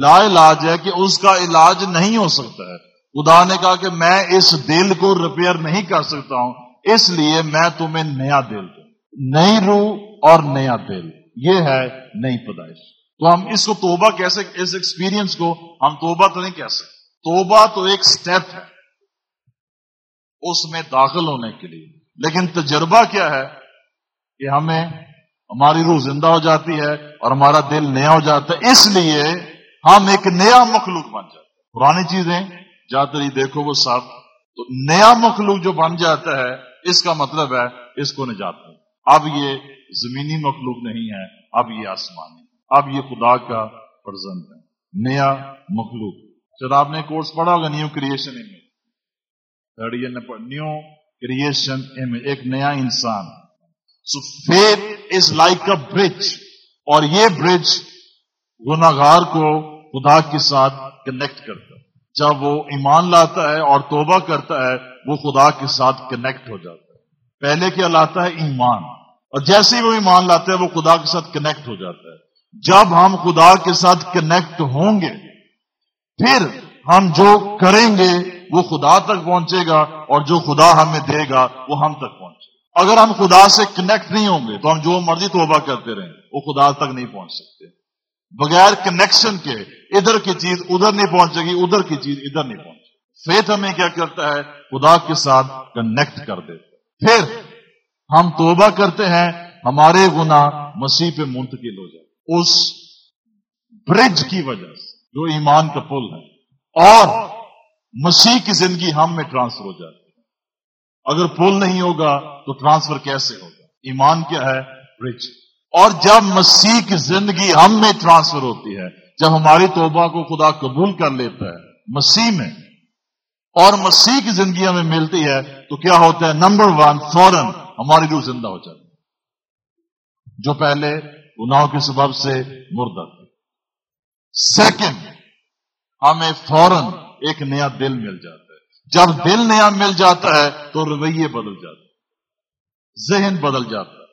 لا علاج ہے کہ اس کا علاج نہیں ہو سکتا ہے۔ خدا نے کہا کہ میں اس دل کو ریپیئر نہیں کر سکتا ہوں، اس لیے میں تمہیں نیا دل دوں۔ نئی روح اور نیا دل۔ یہ ہے نئی پیدائش۔ تو ہم اس کو توبہ کیسے، اس ایکسپیرینس کو ہم توبہ تو نہیں کہہ سکتے۔ توبہ تو ایک سٹیپ ہے اس میں داخل ہونے کے لیے۔ لیکن تجربہ کیا ہے کہ ہمیں، ہماری روح زندہ ہو جاتی ہے اور ہمارا دل نیا ہو جاتا ہے۔ اس لیے ہم ایک نیا مخلوق بن جاتے ہیں۔ پرانی چیزیں جاتے دیکھو وہ سب، تو نیا مخلوق جو بن جاتا ہے، اس کا مطلب ہے اس کو نجات۔ اب یہ زمینی مخلوق نہیں ہے، اب یہ آسمانی، اب یہ خدا کا پرزنٹ ہے، نیا مخلوق۔ جب آپ نے کورس پڑھا ہوگا نیو کریشن نیو کریشن ایک نیا انسان۔ سو فیتھ از لائک اے برج اور یہ برج گناگار کو خدا کے ساتھ کنیکٹ کرتا ہے۔ جب وہ ایمان لاتا ہے اور توبہ کرتا ہے، وہ خدا کے ساتھ کنیکٹ ہو جاتا ہے۔ پہلے کیا لاتا ہے؟ ایمان۔ اور جیسے ہی وہ ایمان لاتا ہے وہ خدا کے ساتھ کنیکٹ ہو جاتا ہے۔ جب ہم خدا کے ساتھ کنیکٹ ہوں گے، پھر ہم جو کریں گے، وہ خدا تک پہنچے گا اور جو خدا ہمیں دے گا، وہ ہم تک پہنچے گا۔ اگر ہم خدا سے کنیکٹ نہیں ہوں گے، تو ہم جو مرضی توبہ کرتے رہیں، وہ خدا تک نہیں پہنچ سکتے۔ بغیر کنیکشن کے، ادھر کی چیز ادھر نہیں پہنچے گی، ادھر کی چیز ادھر نہیں پہنچے فیت ہمیں کیا کرتا ہے؟ خدا کے ساتھ کنیکٹ کر دیتا پھر ہم توبہ کرتے ہیں، ہمارے گناہ مسیح پہ منتقل ہو جائے اس برج کی وجہ سے جو ایمان کا پل ہے۔ اور مسیح کی زندگی ہم میں ٹرانسفر ہو جاتی ہے۔ اگر پل نہیں ہوگا تو ٹرانسفر کیسے ہوگا؟ ایمان کیا ہے؟ برج اور جب مسیح کی زندگی ہم میں ٹرانسفر ہوتی ہے، جب ہماری توبہ کو خدا قبول کر لیتا ہے، مسیح میں، اور مسیح کی زندگی ہمیں ملتی ہے، تو کیا ہوتا ہے؟ نمبر ون فورن ہماری روح زندہ ہو جاتی جو پہلے گناہوں کے سبب سے مردہ سیکنڈ ہمیں فوراً ایک نیا دل مل جاتا ہے۔ جب دل نیا مل جاتا ہے تو رویے بدل جاتے ہیں۔ ذہن بدل جاتا ہے۔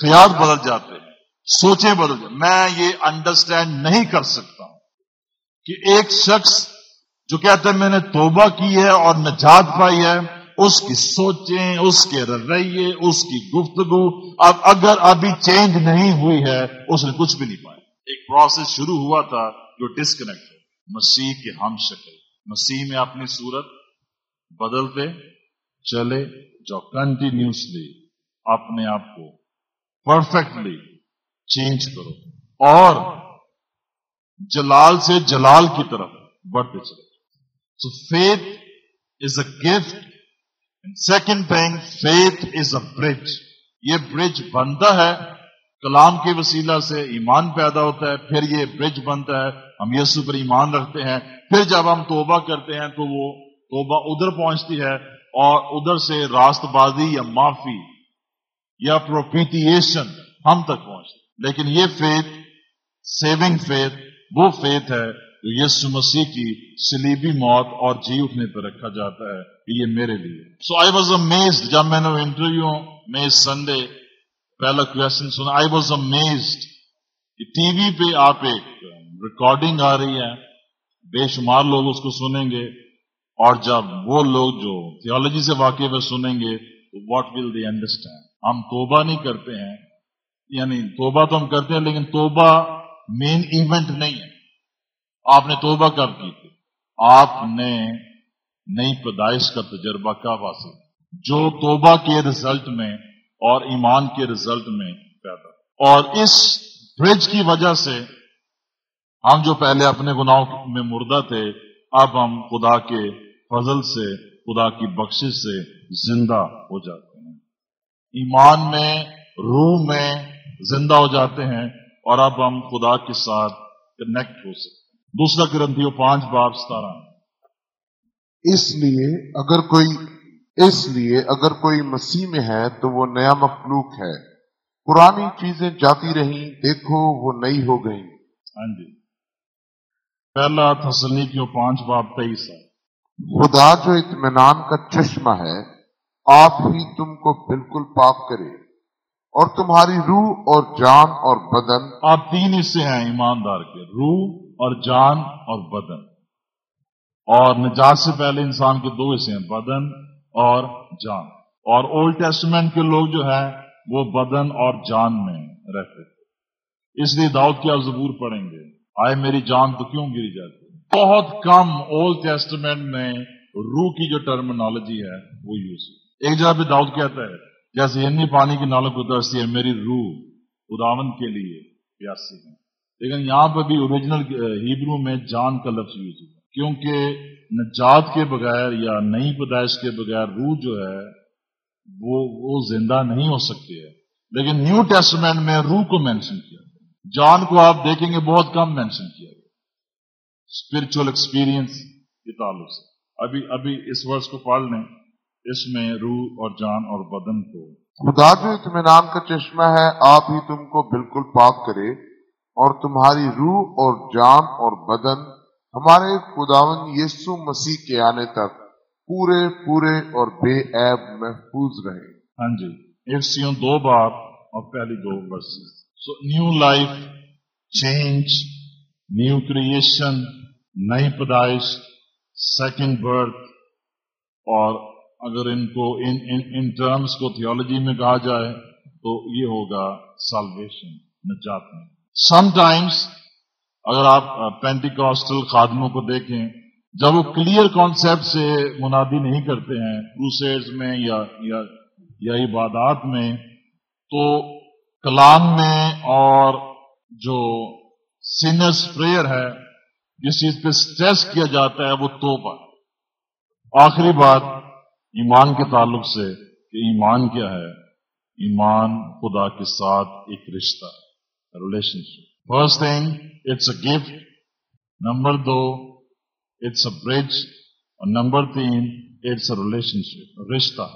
خیال بدل جاتے ہیں۔ سوچیں بدل جاتے میں یہ انڈرسٹینڈ نہیں کر سکتا ہوں کہ ایک شخص جو کہتے ہیں میں نے توبہ کی ہے اور نجات پائی ہے اس کی سوچیں، اس کے رویے، اس کی گفتگو۔ اب اگر ابھی چینج نہیں ہوئی ہے، اس نے کچھ بھی نہیں پایا۔ ایک پروسیس شروع ہوا تھا جو ڈسکنیکٹ ہے۔ مسیح کے ہم شکل۔ مسیح میں اپنی صورت بدلتے، چلے، جو کنٹینیوسلی اپنے آپ کو پرفیکٹلی چینج کرو۔ اور جلال سے جلال کی طرف بڑھتے چلے۔ So faith is a gift second thing faith is a bridge یہ برج بنتا ہے، کلام کے وسیلہ سے ایمان پیدا ہوتا ہے، پھر یہ برج بنتا ہے، ہم یسو پر ایمان رکھتے ہیں، پھر جب ہم توبہ کرتے ہیں تو وہ توبہ ادھر پہنچتی ہے اور ادھر سے راست بازی یا معافی یا پروپیٹیشن ہم تک پہنچتی ہے۔ لیکن یہ فیتھ سیونگ فیتھ وہ فیتھ ہے جو یسو مسیح کی سلیبی موت اور جی اٹھنے پر رکھا جاتا ہے۔ کہ یہ میرے لیے۔ سو آئی واز امیزڈ جب میں نے انٹرویو میں اس سنڈے پہلا کوشچن سنا۔ آئی واز امیزڈ کہ ٹی وی پہ آپ ایک ریکارڈنگ آ رہی ہے، بے شمار لوگ اس کو سنیں گے۔ اور جب وہ لوگ جو تھیولوجی سے واقع میں سنیں گے، تو واٹ ول دی انڈرسٹینڈ ہم توبہ نہیں کرتے ہیں۔ یعنی توبہ تو ہم کرتے ہیں، لیکن توبہ مین ایونٹ نہیں ہے۔ آپ نے توبہ کب کی تھی؟ آپ نے نئی پیدائش کا تجربہ کیا حاصل جو توبہ کے رزلٹ میں اور ایمان کے رزلٹ میں پیدا اور اس برج کی وجہ سے ہم جو پہلے اپنے گناہوں میں مردہ تھے، اب ہم خدا کے فضل سے، خدا کی بخشش سے زندہ ہو جاتے ہیں۔ ایمان میں، روح میں زندہ ہو جاتے ہیں اور اب ہم خدا کے ساتھ کنیکٹ ہو سکتے ہیں۔ دوسرا گرنتھیوں پانچ باب ستارہ۔ اس لیے اگر کوئی اس لیے اگر کوئی مسیح میں ہے تو وہ نیا مخلوق ہے۔ پرانی چیزیں جاتی رہیں دیکھو وہ نئی ہو گئیں۔ ہاں جی۔ پہلا تسلیوں پانچ باب تیئیس ہے۔ خدا جو اطمینان کا چشمہ ہے آپ ہی تم کو بالکل پاک کرے۔ اور تمہاری روح اور جان اور بدن آپ تین حصے ہیں ایماندار کے۔ روح اور جان اور بدن۔ اور نجات سے پہلے انسان کے دو حصے ہیں، بدن اور جان۔ اور اولڈ ٹیسٹمنٹ کے لوگ جو ہے وہ بدن اور جان میں رہتے تھے۔ اس لیے داؤد کی آپ ضرور پڑھیں گے۔ آئے میری جان تو کیوں گری جاتی بہت کم اولڈ ٹیسٹمنٹ میں روح کی جو ٹرمنالوجی ہے، وہ یوز ایک جگہ پہ داؤد کہتا ہے، جیسے انی پانی کی نالوں کو ترسی ہے، میری روح اداون کے لیے پیاسی ہے۔ لیکن یہاں پہ بھی اوریجنل ہیبرو میں جان کا لفظ یوز ہوا کیونکہ نجات کے بغیر یا نئی پیدائش کے بغیر روح جو ہے، وہ وہ زندہ نہیں ہو سکتی ہے۔ لیکن نیو ٹیسٹمنٹ میں روح کو مینشن کیا۔ جان کو آپ دیکھیں گے، بہت کم مینشن کیا گیا۔ اسپرچل ایکسپیرئنس کے تعلق سے۔ ابھی ابھی اس ورس کو پال لیں۔ اس میں روح اور جان اور بدن کو۔ خدا جو اطمینان کا چشمہ ہے۔ آپ ہی تم کو بالکل پاک کرے اور تمہاری روح اور جان اور بدن ہمارے خداون یسو مسیح کے آنے تک پورے پورے اور بے عیب محفوظ رہے۔ ہاں جی ایفسیوں دو بار اور پہلی دو verses so new life change new creation نئی پیدائش سیکنڈ برتھ اور اگر ان کو ان ان, ٹرمز کو تھیولوجی میں کہا جائے تو یہ ہوگا سالویشن نجات میں۔ سم ٹائمس اگر آپ پینٹی کاسٹل خادموں کو دیکھیں جب وہ کلیئر کانسیپٹ سے منادی نہیں کرتے ہیں کروسیڈز میں یا, یا, یا عبادات میں تو کلام میں اور جو سینئر پریئر ہے جس چیز پہ سٹریس کیا جاتا ہے وہ توبہ آخری بات ایمان کے تعلق سے کہ ایمان کیا ہے؟ ایمان خدا کے ساتھ ایک رشتہ relationship first thing it's a gift number do it's a bridge اور نمبر تین اٹس اے ریلیشن شپ رشتہ